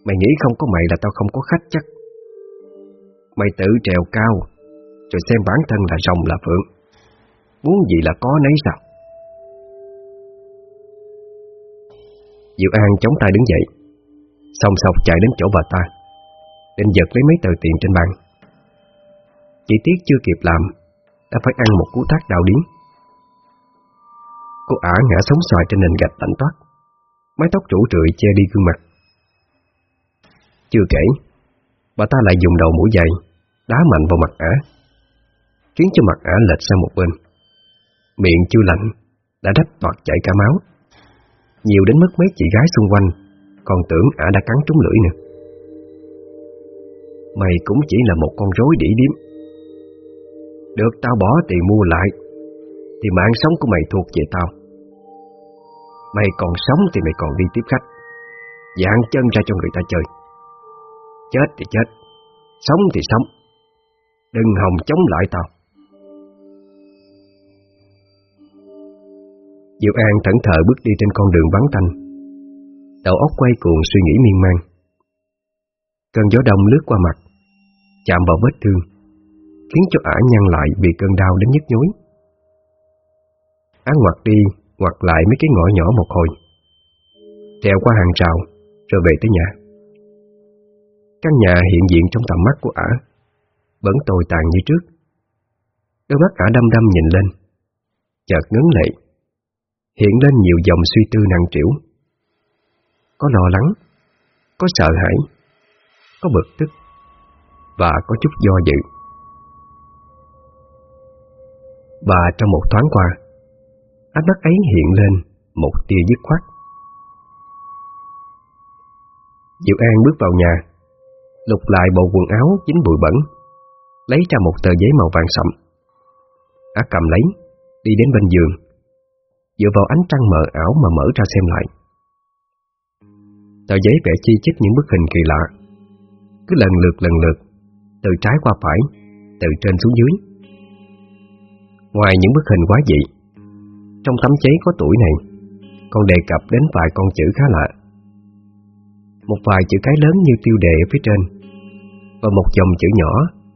S3: Mày nghĩ không có mày là tao không có khách chắc. Mày tự trèo cao, Rồi xem bản thân là rồng là phượng. Muốn gì là có nấy sao? Diệu An chống tay đứng dậy Xong sọc chạy đến chỗ bà ta, Định giật lấy mấy tờ tiền trên bàn. Chỉ tiếc chưa kịp làm, Đã phải ăn một cú tác đau điến Cô ả ngã sống xoài trên nền gạch lạnh toát, Mái tóc rủ rượi che đi gương mặt. Chưa kể Bà ta lại dùng đầu mũi dày Đá mạnh vào mặt ả, Khiến cho mặt ả lệch sang một bên. Miệng chưa lạnh Đã đắp toạt chảy cả máu. Nhiều đến mức mấy chị gái xung quanh Còn tưởng ả đã cắn trúng lưỡi nữa. Mày cũng chỉ là một con rối đỉ điếm. Được tao bỏ tiền mua lại, Thì mạng sống của mày thuộc về tao. Mày còn sống thì mày còn đi tiếp khách. Dạng chân ra cho người ta chơi. Chết thì chết, Sống thì sống. Đừng hòng chống lại tao. Diệu An thẫn thờ bước đi trên con đường vắng tanh. Đầu óc quay cuồng suy nghĩ miên man. Cơn gió đông lướt qua mặt, Chạm vào vết thương, Khiến cho ả nhăn lại vì cơn đau đến nhức nhối. Á ngoặt đi, Ngoặt lại mấy cái ngõ nhỏ một hồi. Trèo qua hàng rào, Rồi về tới nhà. Căn nhà hiện diện trong tầm mắt của ả. Vẫn tồi tàn như trước. Đôi mắt ả đăm đăm nhìn lên. Chợt ngấn lệ. Hiện lên nhiều dòng suy tư nặng trĩu. Có lo lắng. Có sợ hãi. Có bực tức. Và có chút do dự. Và trong một thoáng qua, Ánh mắt ấy hiện lên Một tia dứt khoát. Diệu An bước vào nhà. Lục lại bộ quần áo dính bụi bẩn, Lấy ra một tờ giấy màu vàng sậm Á cầm lấy, Đi đến bên giường, Dựa vào ánh trăng mờ ảo mà mở ra xem lại. Tờ giấy vẽ chi chít những bức hình kỳ lạ, Cứ lần lượt lần lượt, Từ trái qua phải, Từ trên xuống dưới. Ngoài những bức hình quá dị, Trong tấm giấy có tuổi này, Còn đề cập đến vài con chữ khá lạ. Một vài chữ cái lớn như tiêu đề ở phía trên. Và một dòng chữ nhỏ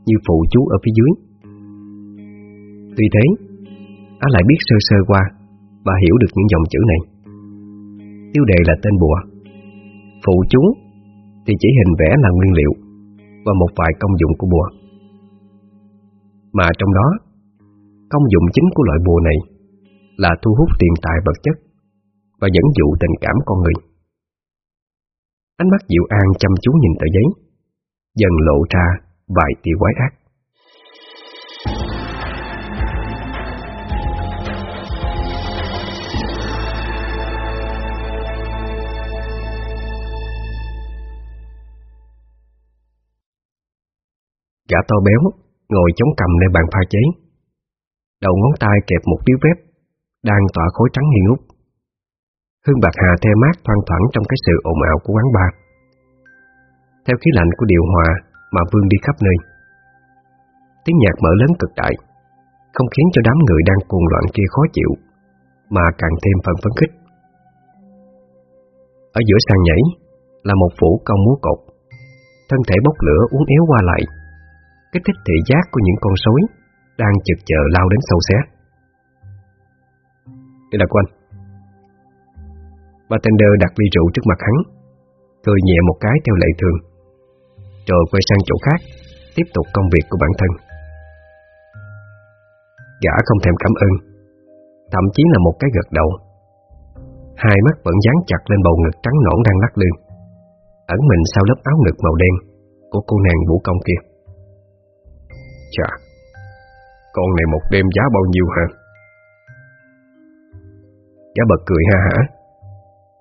S3: Như phụ chú ở phía dưới. Tuy thế, Á lại biết sơ sơ qua Và hiểu được những dòng chữ này. Tiêu đề là tên bùa. Phụ chú Thì chỉ hình vẽ là nguyên liệu Và một vài công dụng của bùa. Mà trong đó, Công dụng chính của loại bùa này Là thu hút tiền tài vật chất Và dẫn dụ tình cảm con người. Ánh mắt Diệu An chăm chú nhìn tờ giấy. Dần lộ ra vài tia quái ác. Gã to béo ngồi chống cầm lên bàn pha chế. Đầu ngón tay kẹp một điếu vép, Đang tỏa khối trắng nghi ngút. Hương bạc hà the mát thoang thoảng trong cái sự ồn ào của quán bar. Theo khí lạnh của điều hòa mà vương đi khắp nơi. Tiếng nhạc mở lớn cực đại, Không khiến cho đám người đang cuồng loạn kia khó chịu, Mà càng thêm phần phấn khích. Ở giữa sàn nhảy Là một phủ công múa cột, Thân thể bốc lửa uốn éo qua lại. Kích thích thị giác của những con sói Đang chực chờ lao đến sâu xé. Đây là quanh. Bartender đặt ly rượu trước mặt hắn, Cười nhẹ một cái theo lệ thường. Rồi quay sang chỗ khác, Tiếp tục công việc của bản thân. Gã không thèm cảm ơn, Thậm chí là một cái gật đầu. Hai mắt vẫn dán chặt lên bầu ngực trắng nõn đang lắc lư. Ẩn mình sau lớp áo ngực màu đen Của cô nàng vũ công kia. Chà, Con này một đêm giá bao nhiêu hả? Gã bật cười ha hả.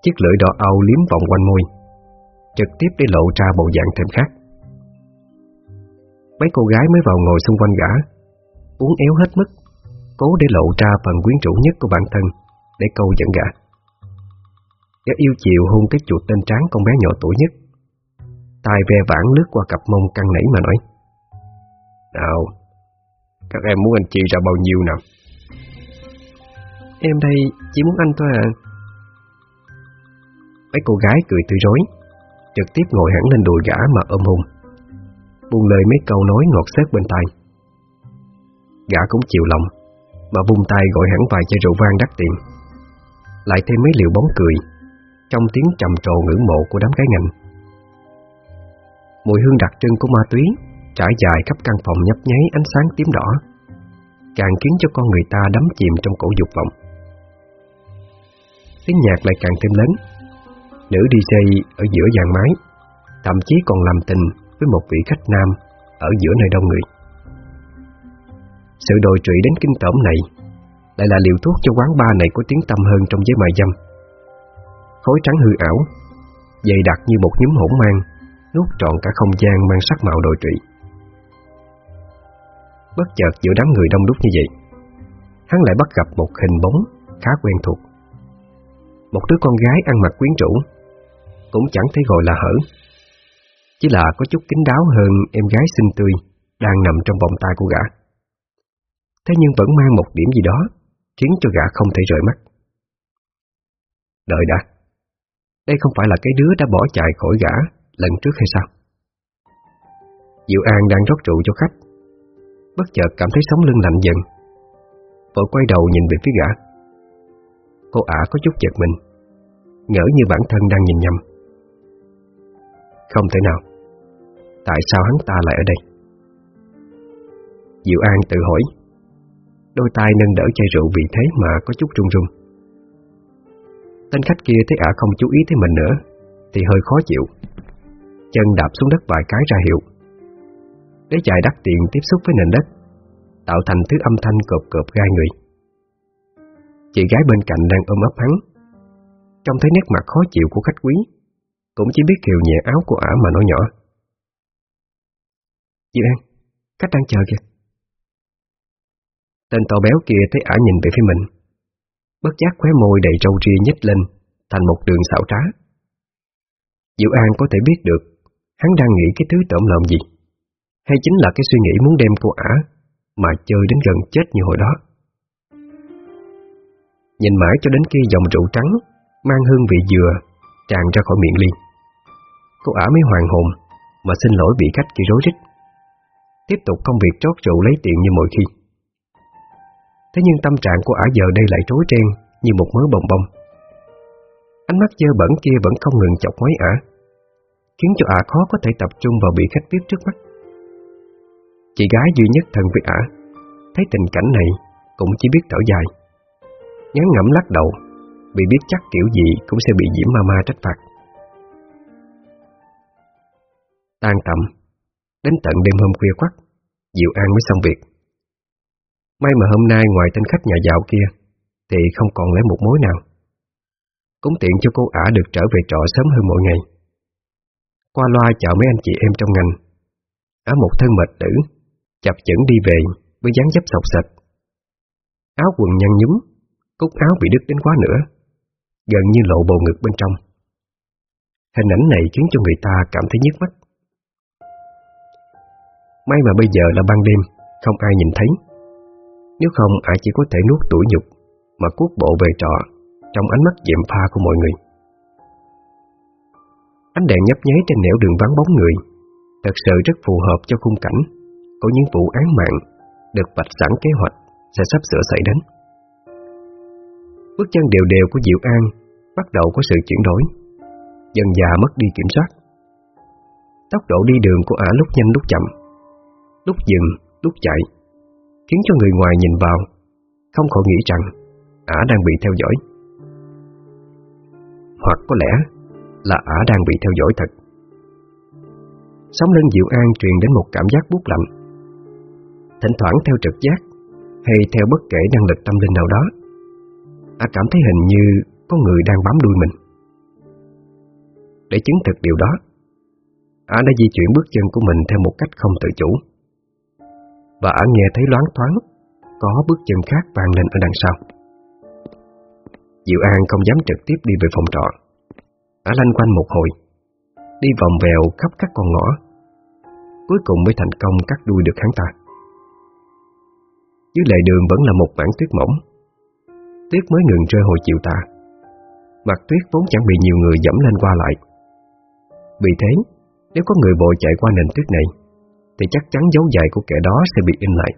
S3: Chiếc lưỡi đỏ au liếm vòng quanh môi, Trực tiếp để lộ ra bộ dạng thêm khác. Mấy cô gái mới vào ngồi xung quanh gã Uống éo hết mức, Cố để lộ ra phần quyến rũ nhất của bản thân, Để câu dẫn gã. Gã yêu chiều hôn cái chuột tên tráng con bé nhỏ tuổi nhất. Tay ve vãn lướt qua cặp mông căng nảy mà nói, Nào, Các em muốn anh chị ra bao nhiêu nào?
S2: Em đây chỉ muốn anh thôi à.
S3: Mấy cô gái cười tươi rối Trực tiếp ngồi hẳn lên đùi gã mà ôm hôn. Buông lời mấy câu nói ngọt xếp bên tai. Gã cũng chịu lòng Mà vung tay gọi hẳn vài chai rượu vang đắt tiền. Lại thêm mấy liều bóng cười Trong tiếng trầm trồ ngưỡng mộ của đám gái ngành. Mùi hương đặc trưng của ma túy Trải dài khắp căn phòng nhấp nháy ánh sáng tím đỏ, Càng khiến cho con người ta đắm chìm trong cổ dục vọng. Tiếng nhạc lại càng thêm lớn. Nữ DJ ở giữa dàn máy, Thậm chí còn làm tình với một vị khách nam Ở giữa nơi đông người. Sự đồi trụy đến kinh tởm này Lại là liều thuốc cho quán bar này có tiếng tăm hơn trong giới mại dâm. Khối trắng hư ảo, Dày đặc như một nhúm hỗn mang, Nuốt trọn cả không gian mang sắc màu đồi trụy. Bất chợt giữa đám người đông đúc như vậy, Hắn lại bắt gặp một hình bóng khá quen thuộc. Một đứa con gái ăn mặc quyến rũ, Cũng chẳng thấy gọi là hở. Chỉ là có chút kín đáo hơn em gái xinh tươi Đang nằm trong vòng tay của gã. Thế nhưng vẫn mang một điểm gì đó Khiến cho gã không thể rời mắt. Đợi đã. Đây không phải là cái đứa đã bỏ chạy khỏi gã Lần trước hay sao? Diệu An đang rót rượu cho khách. Bất chợt cảm thấy sống lưng lạnh dần. Vội quay đầu nhìn về phía gã. Cô ả có chút giật mình, Ngỡ như bản thân đang nhìn nhầm. Không thể nào. Tại sao hắn ta lại ở đây? Diệu An tự hỏi. Đôi tay nâng đỡ chai rượu vì thế mà có chút run run. Tên khách kia thấy ả không chú ý tới mình nữa, Thì hơi khó chịu. Chân đạp xuống đất vài cái ra hiệu. Đế chạy đắt tiền tiếp xúc với nền đất, Tạo thành thứ âm thanh cộp cộp gai người. Chị gái bên cạnh đang ôm ấp hắn. Trông thấy nét mặt khó chịu của khách quý, Cũng chỉ biết kiều nhẹ áo của ả mà nói nhỏ. Diệu An, khách đang chờ kìa Tên to béo kia thấy ả nhìn về phía mình Bất giác khóe môi đầy râu ria nhếch lên Thành một đường xảo trá Diệu An có thể biết được Hắn đang nghĩ cái thứ tổm lợm gì hay chính là cái suy nghĩ muốn đem cô ả mà chơi đến gần chết như hồi đó. Nhìn mãi cho đến khi dòng rượu trắng mang hương vị dừa tràn ra khỏi miệng Liên. Cô ả mới hoàng hồn mà xin lỗi bị khách kia rối rít. Tiếp tục công việc trót rượu lấy tiền như mọi khi. Thế nhưng tâm trạng của ả giờ đây lại rối ren như một mớ bồng bông. Ánh mắt dơ bẩn kia vẫn không ngừng chọc ngoái ả, khiến cho ả khó có thể tập trung vào bị khách tiếp trước mắt. Chị gái duy nhất thân với ả Thấy tình cảnh này Cũng chỉ biết thở dài Ngắn ngẩm lắc đầu Vì biết chắc kiểu gì cũng sẽ bị Diễm Ma Ma trách phạt Tan tầm Đến tận đêm hôm khuya quắc Diệu An mới xong việc May mà hôm nay ngoài tên khách nhà giàu kia Thì không còn lấy một mối nào Cũng tiện cho cô ả được trở về trọ sớm hơn mỗi ngày Qua loa chào mấy anh chị em trong ngành Ả một thân mệt tử chập chững đi về với dáng dấp sọc sạch. Áo quần nhăn nhúm, cúc áo bị đứt đến quá nữa, gần như lộ bầu ngực bên trong. Hình ảnh này khiến cho người ta cảm thấy nhức mắt. May mà bây giờ là ban đêm, không ai nhìn thấy. Nếu không, ai chỉ có thể nuốt tủi nhục mà cuốc bộ về trọ trong ánh mắt dẹm pha của mọi người. Ánh đèn nhấp nháy trên nẻo đường vắng bóng người, thật sự rất phù hợp cho khung cảnh có những vụ án mạng được vạch sẵn kế hoạch sẽ sắp sửa xảy đến. Bước chân đều đều của Diệu An bắt đầu có sự chuyển đổi, dần già mất đi kiểm soát. Tốc độ đi đường của ả lúc nhanh lúc chậm, lúc dừng, lúc chạy, khiến cho người ngoài nhìn vào không khỏi nghĩ rằng ả đang bị theo dõi. Hoặc có lẽ là ả đang bị theo dõi thật. Sống lưng Diệu An truyền đến một cảm giác buốt lạnh Thỉnh thoảng theo trực giác Hay theo bất kể năng lực tâm linh nào đó Ả cảm thấy hình như Có người đang bám đuôi mình Để chứng thực điều đó Ả đã di chuyển bước chân của mình Theo một cách không tự chủ và Ả nghe thấy loáng thoáng, Có bước chân khác vang lên ở đằng sau. Diệu An không dám trực tiếp đi về phòng trọ. Ả lanh quanh một hồi, Đi vòng vèo khắp các con ngõ, Cuối cùng mới thành công cắt đuôi được hắn ta. Dưới lề đường vẫn là một mảng tuyết mỏng. Tuyết mới ngừng rơi hồi chiều tà Mặt tuyết vốn chẳng bị nhiều người dẫm lên qua lại. Vì thế, Nếu có người bội chạy qua nền tuyết này thì chắc chắn dấu giày của kẻ đó sẽ bị in lại.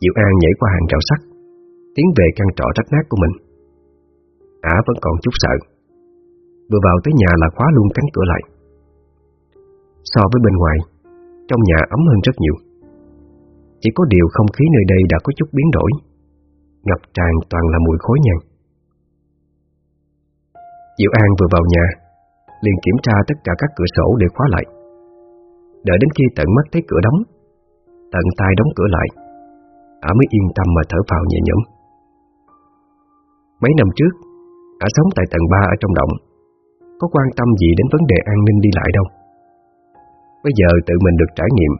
S3: Diệu An nhảy qua hàng rào sắt, Tiến về căn trọ rách nát của mình. Ả vẫn còn chút sợ. Vừa vào tới nhà là khóa luôn cánh cửa lại. So với bên ngoài, Trong nhà ấm hơn rất nhiều. Chỉ có điều không khí nơi đây đã có chút biến đổi. Ngập tràn toàn là mùi khói nhang Diệu An vừa vào nhà, liền kiểm tra tất cả các cửa sổ để khóa lại. Đợi đến khi tận mắt thấy cửa đóng, Tận tay đóng cửa lại, Ả mới yên tâm mà thở vào nhẹ nhõm. Mấy năm trước, Ả sống tại tầng 3 ở trong động, Có quan tâm gì đến vấn đề an ninh đi lại đâu. Bây giờ tự mình được trải nghiệm,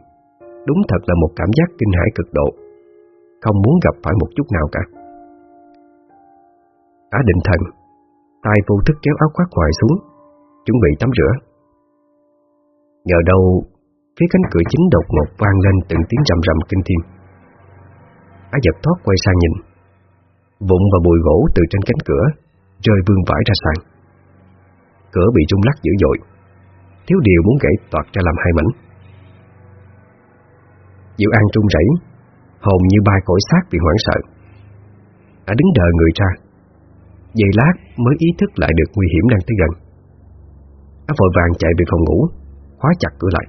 S3: Đúng thật là một cảm giác kinh hãi cực độ, Không muốn gặp phải một chút nào cả. Ả định thần, tay vô thức kéo áo khoác ngoài xuống, Chuẩn bị tắm rửa. Nhờ đâu Phía cánh cửa chính đột ngột vang lên từng tiếng rầm rầm kinh thiên. Á giật thoát quay sang nhìn. Vụn và bụi gỗ từ trên cánh cửa Rơi vương vãi ra sàn. Cửa bị rung lắc dữ dội. Thiếu điều muốn gãy toạt ra làm hai mảnh. Diệu An trung rẩy, Hồn như bay cõi xác vì hoảng sợ. Á đứng đợi người ra. Giây lát mới ý thức lại được nguy hiểm đang tới gần. Á vội vàng chạy về phòng ngủ, Khóa chặt cửa lại.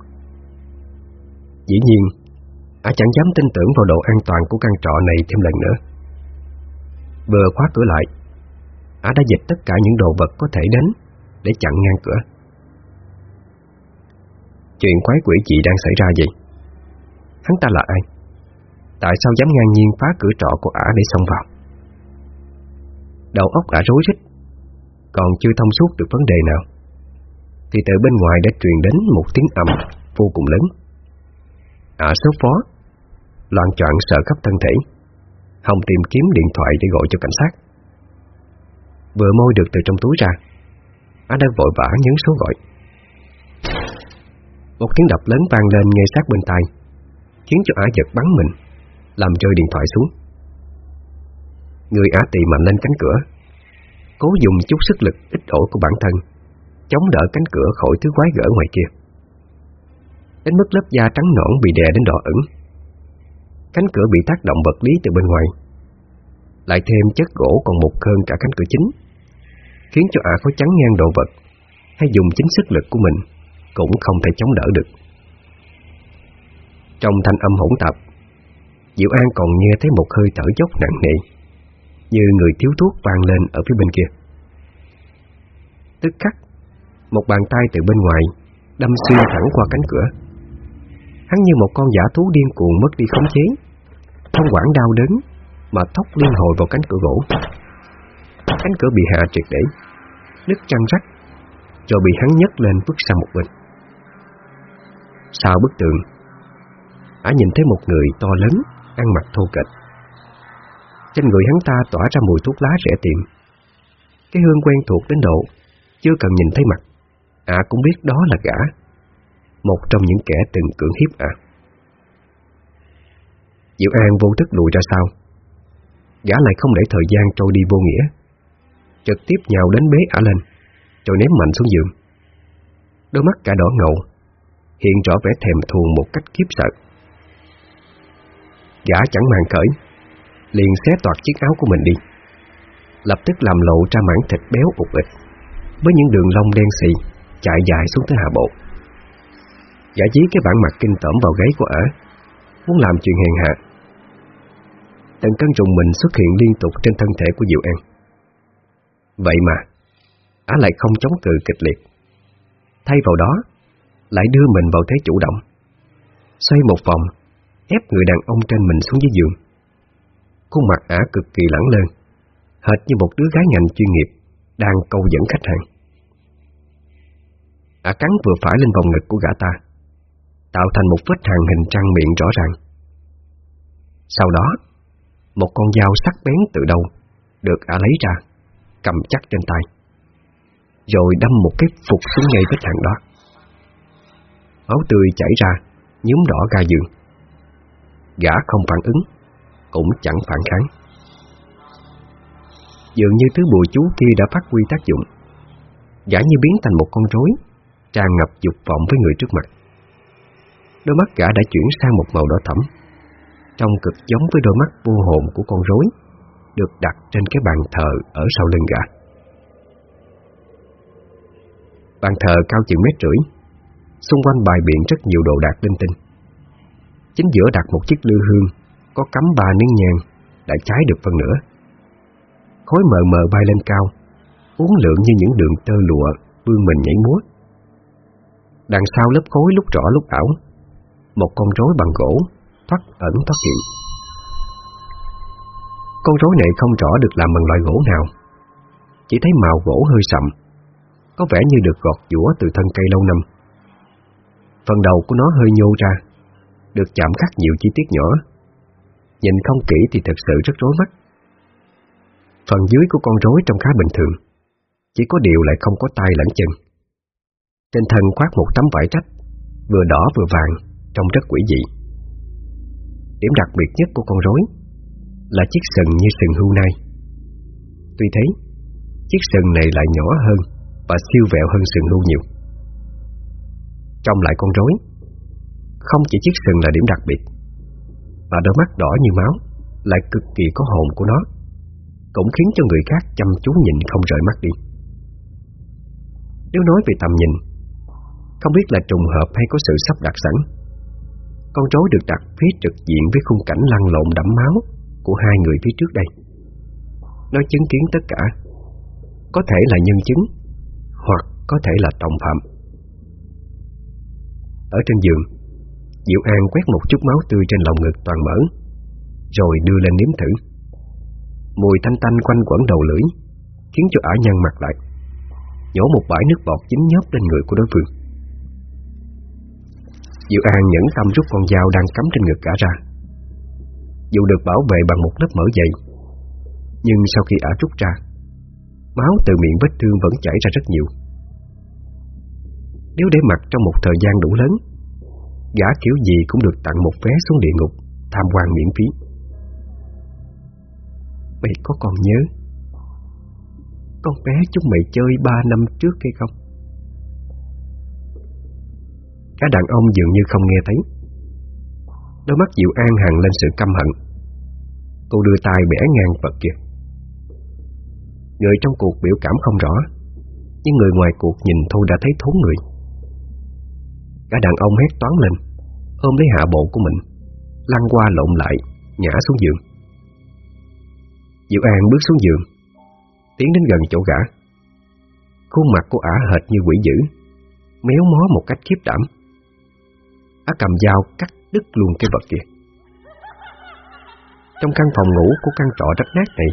S3: Dĩ nhiên Á chẳng dám tin tưởng vào độ an toàn của căn trọ này thêm lần nữa. Vừa khóa cửa lại, Á đã dịch tất cả những đồ vật có thể đến Để chặn ngang cửa. Chuyện quái quỷ gì đang xảy ra vậy? Hắn ta là ai? Tại sao dám ngang nhiên phá cửa trọ của ả để xông vào? Đầu óc ả rối rít, Còn chưa thông suốt được vấn đề nào. Thì từ bên ngoài đã truyền đến một tiếng ầm vô cùng lớn. Ả số phó. Loạn choạng sợ khắp thân thể. Hồng tìm kiếm điện thoại để gọi cho cảnh sát. Vừa môi được từ trong túi ra, á đã vội vã nhấn số gọi. Một tiếng đập lớn vang lên ngay sát bên tai, Khiến cho á giật bắn mình, Làm rơi điện thoại xuống. Người á tì mạnh lên cánh cửa, Cố dùng chút sức lực ít ỏi của bản thân, Chống đỡ cánh cửa khỏi thứ quái gở ngoài kia. Đến mức lớp da trắng nõn bị đè đến đỏ ửng. Cánh cửa bị tác động vật lý từ bên ngoài. Lại thêm chất gỗ còn mục hơn cả cánh cửa chính, Khiến cho ả có chắn ngang đồ vật Hay dùng chính sức lực của mình Cũng không thể chống đỡ được. Trong thanh âm hỗn tạp, Diệu An còn nghe thấy một hơi thở dốc nặng nề, Như người thiếu thuốc vang lên ở phía bên kia. Tức khắc, Một bàn tay từ bên ngoài Đâm xuyên thẳng qua cánh cửa. Hắn như một con giả thú điên cuồng mất đi khống chế. Không quản đau đớn, Mà thốc liên hồi vào cánh cửa gỗ. Cánh cửa bị hạ triệt để, Nứt trăng rách Rồi bị hắn nhấc lên vứt sang một bên. Sau bức tường, Ả nhìn thấy một người to lớn, Ăn mặc thô kệch. Trên người hắn ta tỏa ra mùi thuốc lá rẻ tiệm. Cái hương quen thuộc đến độ Chưa cần nhìn thấy mặt. Ả cũng biết đó là gã một trong những kẻ từng cưỡng hiếp à. Diệu An vô thức lùi ra sau. Gã lại không để thời gian trôi đi vô nghĩa. Trực tiếp nhào đến bế ả lên, Rồi ném mạnh xuống giường. Đôi mắt cả đỏ ngầu, Hiện rõ vẻ thèm thuồng một cách kiếp sợ. Gã chẳng màng cởi Liền xé toạc chiếc áo của mình đi. Lập tức làm lộ ra mảng thịt béo ụt ịch Với những đường lông đen xì Chạy dài xuống tới hạ bộ giả dí cái bản mặt kinh tởm vào gáy của ả. Muốn làm chuyện hèn hạ. Từng cân trùng mình xuất hiện liên tục trên thân thể của Diệu An. Vậy mà Á lại không chống cự kịch liệt. Thay vào đó, Lại đưa mình vào thế chủ động. Xoay một vòng, Ép người đàn ông trên mình xuống dưới giường. Khuôn mặt ả cực kỳ lẳng lơn Hệt như một đứa gái ngành chuyên nghiệp Đang câu dẫn khách hàng. Ả cắn vừa phải lên vòng ngực của gã ta. Tạo thành một vết hàng hình trăng miệng rõ ràng. Sau đó, Một con dao sắc bén từ đâu Được ả lấy ra, Cầm chắc trên tay, Rồi đâm một cái phục xuống ngay vết hàng đó. Máu tươi chảy ra Nhúm đỏ ga giường. Gã không phản ứng, Cũng chẳng phản kháng. Dường như thứ bùa chú kia đã phát huy tác dụng. Gã như biến thành một con rối, Tràn ngập dục vọng với người trước mặt. Đôi mắt gã đã chuyển sang một màu đỏ thẫm. Trông cực giống với đôi mắt vô hồn của con rối, Được đặt trên cái bàn thờ ở sau lưng gã. Bàn thờ cao chừng mét rưỡi, Xung quanh bài biện rất nhiều đồ đạc linh tinh. Chính giữa đặt một chiếc lư hương, Có cắm ba nén nhang Đã cháy được phần nữa Khói mờ mờ bay lên cao, Uốn lượn như những đường tơ lụa, Vươn mình nhảy múa. Đằng sau lớp khối lúc rõ lúc ảo một con rối bằng gỗ Thoát ẩn thoát hiện. Con rối này không rõ được làm bằng loại gỗ nào, Chỉ thấy màu gỗ hơi sậm, Có vẻ như được gọt giũa từ thân cây lâu năm. Phần đầu của nó hơi nhô ra, Được chạm khắc nhiều chi tiết nhỏ. Nhìn không kỹ thì thật sự rất rối mắt. Phần dưới của con rối trông khá bình thường, Chỉ có điều lại không có tay lẫn chân. Trên thân khoác một tấm vải trách, Vừa đỏ vừa vàng Trông rất quỷ dị Điểm đặc biệt nhất của con rối Là chiếc sừng như sừng hưu nai Tuy thế Chiếc sừng này lại nhỏ hơn Và siêu vẹo hơn sừng hưu nhiều Trong lại con rối Không chỉ chiếc sừng là điểm đặc biệt Mà đôi mắt đỏ như máu Lại cực kỳ có hồn của nó cũng khiến cho người khác chăm chú nhìn không rời mắt đi. Nếu nói về tầm nhìn, không biết là trùng hợp hay có sự sắp đặt sẵn. Con rối được đặt phía trực diện với khung cảnh lăn lộn đẫm máu của hai người phía trước đây. Nó chứng kiến tất cả, có thể là nhân chứng, hoặc có thể là đồng phạm. Ở trên giường, Diệu An quét một chút máu tươi trên lòng ngực toàn mỡ, rồi đưa lên nếm thử. Mùi thanh tanh quanh quẩn đầu lưỡi Khiến cho ả nhăn mặt lại Nhổ một bãi nước bọt dính nhớp lên người của đối phương Diệu An nhẫn tâm rút con dao đang cắm trên ngực gã ra. Dù được bảo vệ bằng một lớp mỡ dày, Nhưng sau khi ả rút ra, Máu từ miệng vết thương vẫn chảy ra rất nhiều. Nếu để mặc trong một thời gian đủ lớn, Gã kiểu gì cũng được tặng một vé xuống địa ngục Tham quan miễn phí. Mày có còn nhớ Con bé chúng mày chơi ba năm trước hay không? Cả đàn ông dường như không nghe thấy. Đôi mắt Diệu An hằng lên sự căm hận. Cô đưa tay bẻ ngang vật kia. Người trong cuộc biểu cảm không rõ, Nhưng người ngoài cuộc nhìn thôi đã thấy thốn người. Cả đàn ông hét toán lên, Ôm lấy hạ bộ của mình, Lăn qua lộn lại Nhả xuống giường. Diệu An bước xuống giường, Tiến đến gần chỗ gã. Khuôn mặt của ả hệt như quỷ dữ, Méo mó một cách khiếp đảm. Ả cầm dao cắt đứt luôn cái vật kia. Trong căn phòng ngủ của căn trọ rách nát này,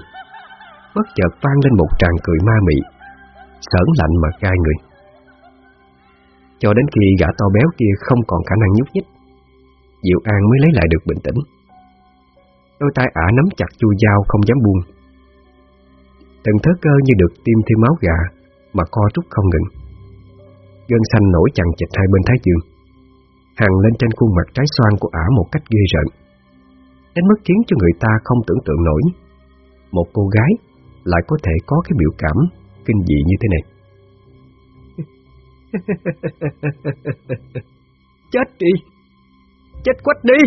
S3: Bất chợt vang lên một tràng cười ma mị, Sởn lạnh mà gai người. Cho đến khi gã to béo kia không còn khả năng nhúc nhích, Diệu An mới lấy lại được bình tĩnh. Đôi tay ả nắm chặt chui dao không dám buông. Từng thớ cơ như được tiêm thêm máu gà Mà co rút không ngừng. Gân xanh nổi chằng chịch hai bên thái dương. Hằng lên trên khuôn mặt trái xoan của ả một cách ghê rợn. Đến mức khiến cho người ta không tưởng tượng nổi. Một cô gái lại có thể có cái biểu cảm kinh dị như thế này. [LAUGHS] Chết đi! Chết quách đi!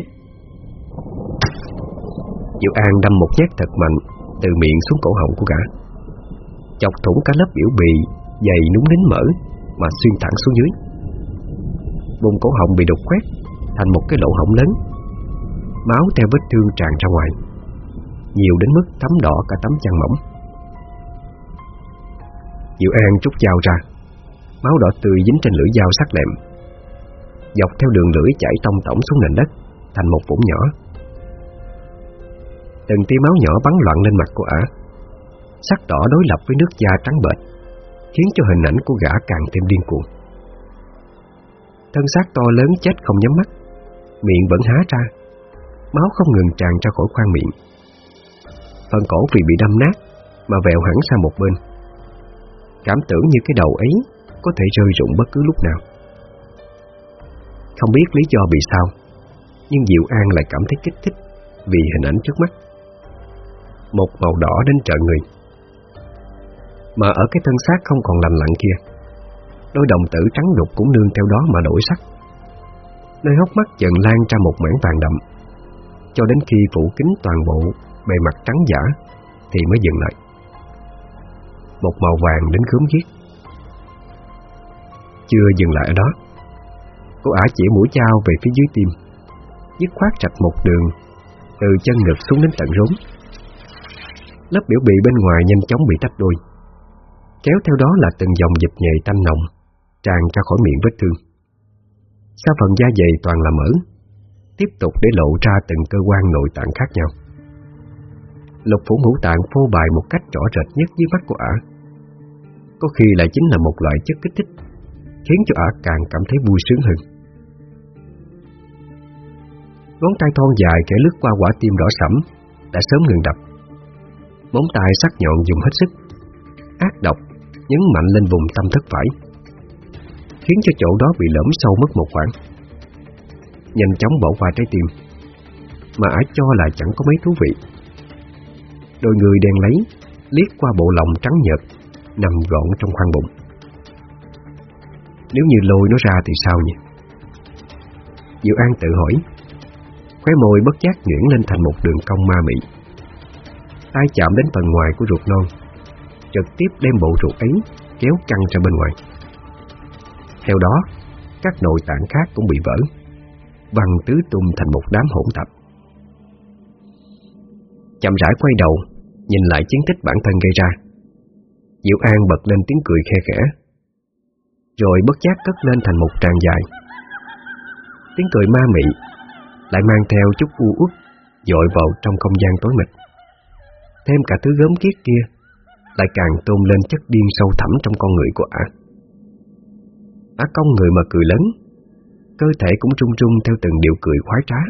S3: Diệu An đâm một nhát thật mạnh Từ miệng xuống cổ họng của gã. Chọc thủng cả lớp biểu bì Dày núng nín mỡ Mà xuyên thẳng xuống dưới Vùng cổ họng bị đục khoét Thành một cái lỗ hổng lớn. Máu theo vết thương tràn ra ngoài, Nhiều đến mức thấm đỏ cả tấm chăn mỏng. Diệu An trút dao ra, Máu đỏ tươi dính trên lưỡi dao sắc lẹm, Dọc theo đường lưỡi chảy tông tổng xuống nền đất Thành một vũng nhỏ. Từng tia máu nhỏ bắn loạn lên mặt của ả, Sắc đỏ đối lập với nước da trắng bệch, Khiến cho hình ảnh của gã càng thêm điên cuồng. Thân xác to lớn chết không nhắm mắt. Miệng vẫn há ra. Máu không ngừng tràn ra khỏi khoang miệng. Phần cổ vì bị đâm nát Mà vẹo hẳn sang một bên. Cảm tưởng như cái đầu ấy Có thể rơi rụng bất cứ lúc nào. Không biết lý do vì sao Nhưng Diệu An lại cảm thấy kích thích Vì hình ảnh trước mắt. Một màu đỏ đến trợ người. Mà ở cái thân xác không còn lành lặn kia, đôi đồng tử trắng đục cũng nương theo đó mà đổi sắc. Nơi hốc mắt dần lan ra một mảng vàng đậm. Cho đến khi phủ kín toàn bộ Bề mặt trắng giả, Thì mới dừng lại. Một màu vàng đến khớm ghiết Chưa dừng lại ở đó. Cô ả chỉ mũi dao về phía dưới tim, Dứt khoát rạch một đường, Từ chân ngực xuống đến tận rốn. Lớp biểu bì bên ngoài nhanh chóng bị tách đôi. Kéo theo đó là từng dòng dịch nhầy tanh nồng. Tràn ra khỏi miệng vết thương. Sau phần da dày toàn là mỡ, Tiếp tục để lộ ra từng cơ quan nội tạng khác nhau. Lục phủ ngũ tạng phô bày một cách rõ rệt nhất dưới mắt của ả. Có khi lại chính là một loại chất kích thích, Khiến cho ả càng cảm thấy vui sướng hơn. Ngón tay thon dài kẻ lướt qua quả tim đỏ sẫm Đã sớm ngừng đập. Móng tay sắc nhọn dùng hết sức, Ác độc Nhấn mạnh lên vùng tâm thất phải. Khiến cho chỗ đó bị lõm sâu mất một khoảng. Nhanh chóng bỏ qua trái tim, Mà ả cho là chẳng có mấy thú vị. Đôi người đen lấy, Liếc qua bộ lòng trắng nhợt, Nằm gọn trong khoang bụng. Nếu như lôi nó ra thì sao nhỉ? Diệu An tự hỏi, Khóe môi bất giác nhuyễn lên thành một đường cong ma mị. Tay chạm đến phần ngoài của ruột non Trực tiếp đem bộ ruột ấy Kéo căng ra bên ngoài. Theo đó, Các nội tạng khác cũng bị vỡ Văng tứ tung thành một đám hỗn tạp. Chậm rãi quay đầu, Nhìn lại chiến tích bản thân gây ra. Diệu An bật lên tiếng cười khe khẽ, Rồi bất giác cất lên thành một tràng dài. Tiếng cười ma mị Lại mang theo chút u uất Dội vào trong không gian tối mịt. Thêm cả thứ gớm kiết kia Lại càng tôn lên chất điên sâu thẳm trong con người của ả Ả cong người mà cười lớn. Cơ thể cũng trung trung theo từng điệu cười khoái trá.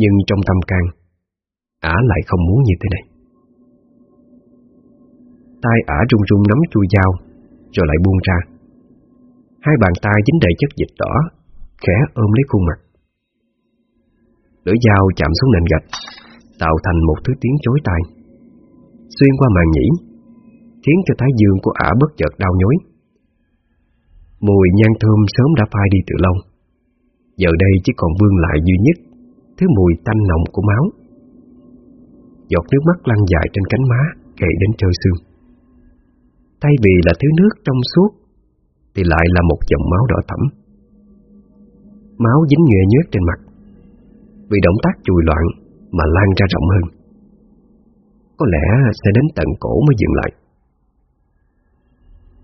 S3: Nhưng trong tâm can, Ả lại không muốn như thế này. Tay ả rung rung nắm chui dao, Rồi lại buông ra. Hai bàn tay dính đầy chất dịch đỏ, Khẽ ôm lấy khuôn mặt. Lưỡi dao chạm xuống nền gạch, Tạo thành một thứ tiếng chối tai. Xuyên qua màn nhĩ, Khiến cho thái dương của ả bất chợt đau nhói. Mùi nhang thơm sớm đã phai đi từ lâu. Giờ đây chỉ còn vương lại duy nhất, Thứ mùi tanh nồng của máu. Giọt nước mắt lăn dài trên cánh má Kệ đến trơ xương. Thay vì là thứ nước trong suốt, Thì lại là một dòng máu đỏ thẫm. Máu dính nhòe nhớt trên mặt. Vì động tác chùi loạn Mà lan ra rộng hơn. Có lẽ sẽ đến tận cổ mới dừng lại.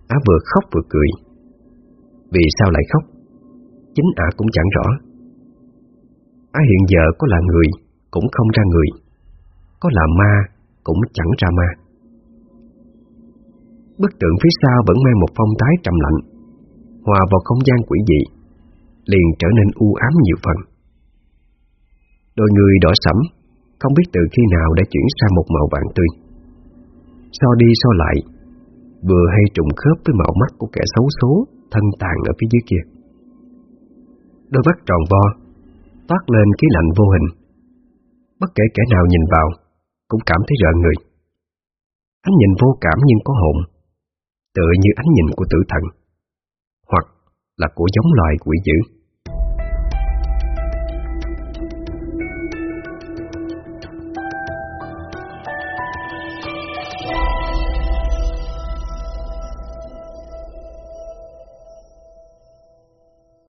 S3: Á vừa khóc vừa cười. Vì sao lại khóc? Chính ả cũng chẳng rõ. Á hiện giờ có là người, Cũng không ra người. Có là ma, Cũng chẳng ra ma. Bức tượng phía sau vẫn mang một phong thái trầm lạnh Hòa vào không gian quỷ dị, Liền trở nên u ám nhiều phần. Đôi người đỏ sẫm, Không biết từ khi nào đã chuyển sang một màu vàng tươi. So đi so lại Vừa hay trùng khớp với màu mắt của kẻ xấu số Thân tàn ở phía dưới kia. Đôi mắt tròn vo, Toát lên khí lạnh vô hình. Bất kể kẻ nào nhìn vào, Cũng cảm thấy rợn người. Ánh nhìn vô cảm nhưng có hồn, Tựa như ánh nhìn của tử thần, Hoặc là của giống loài quỷ dữ.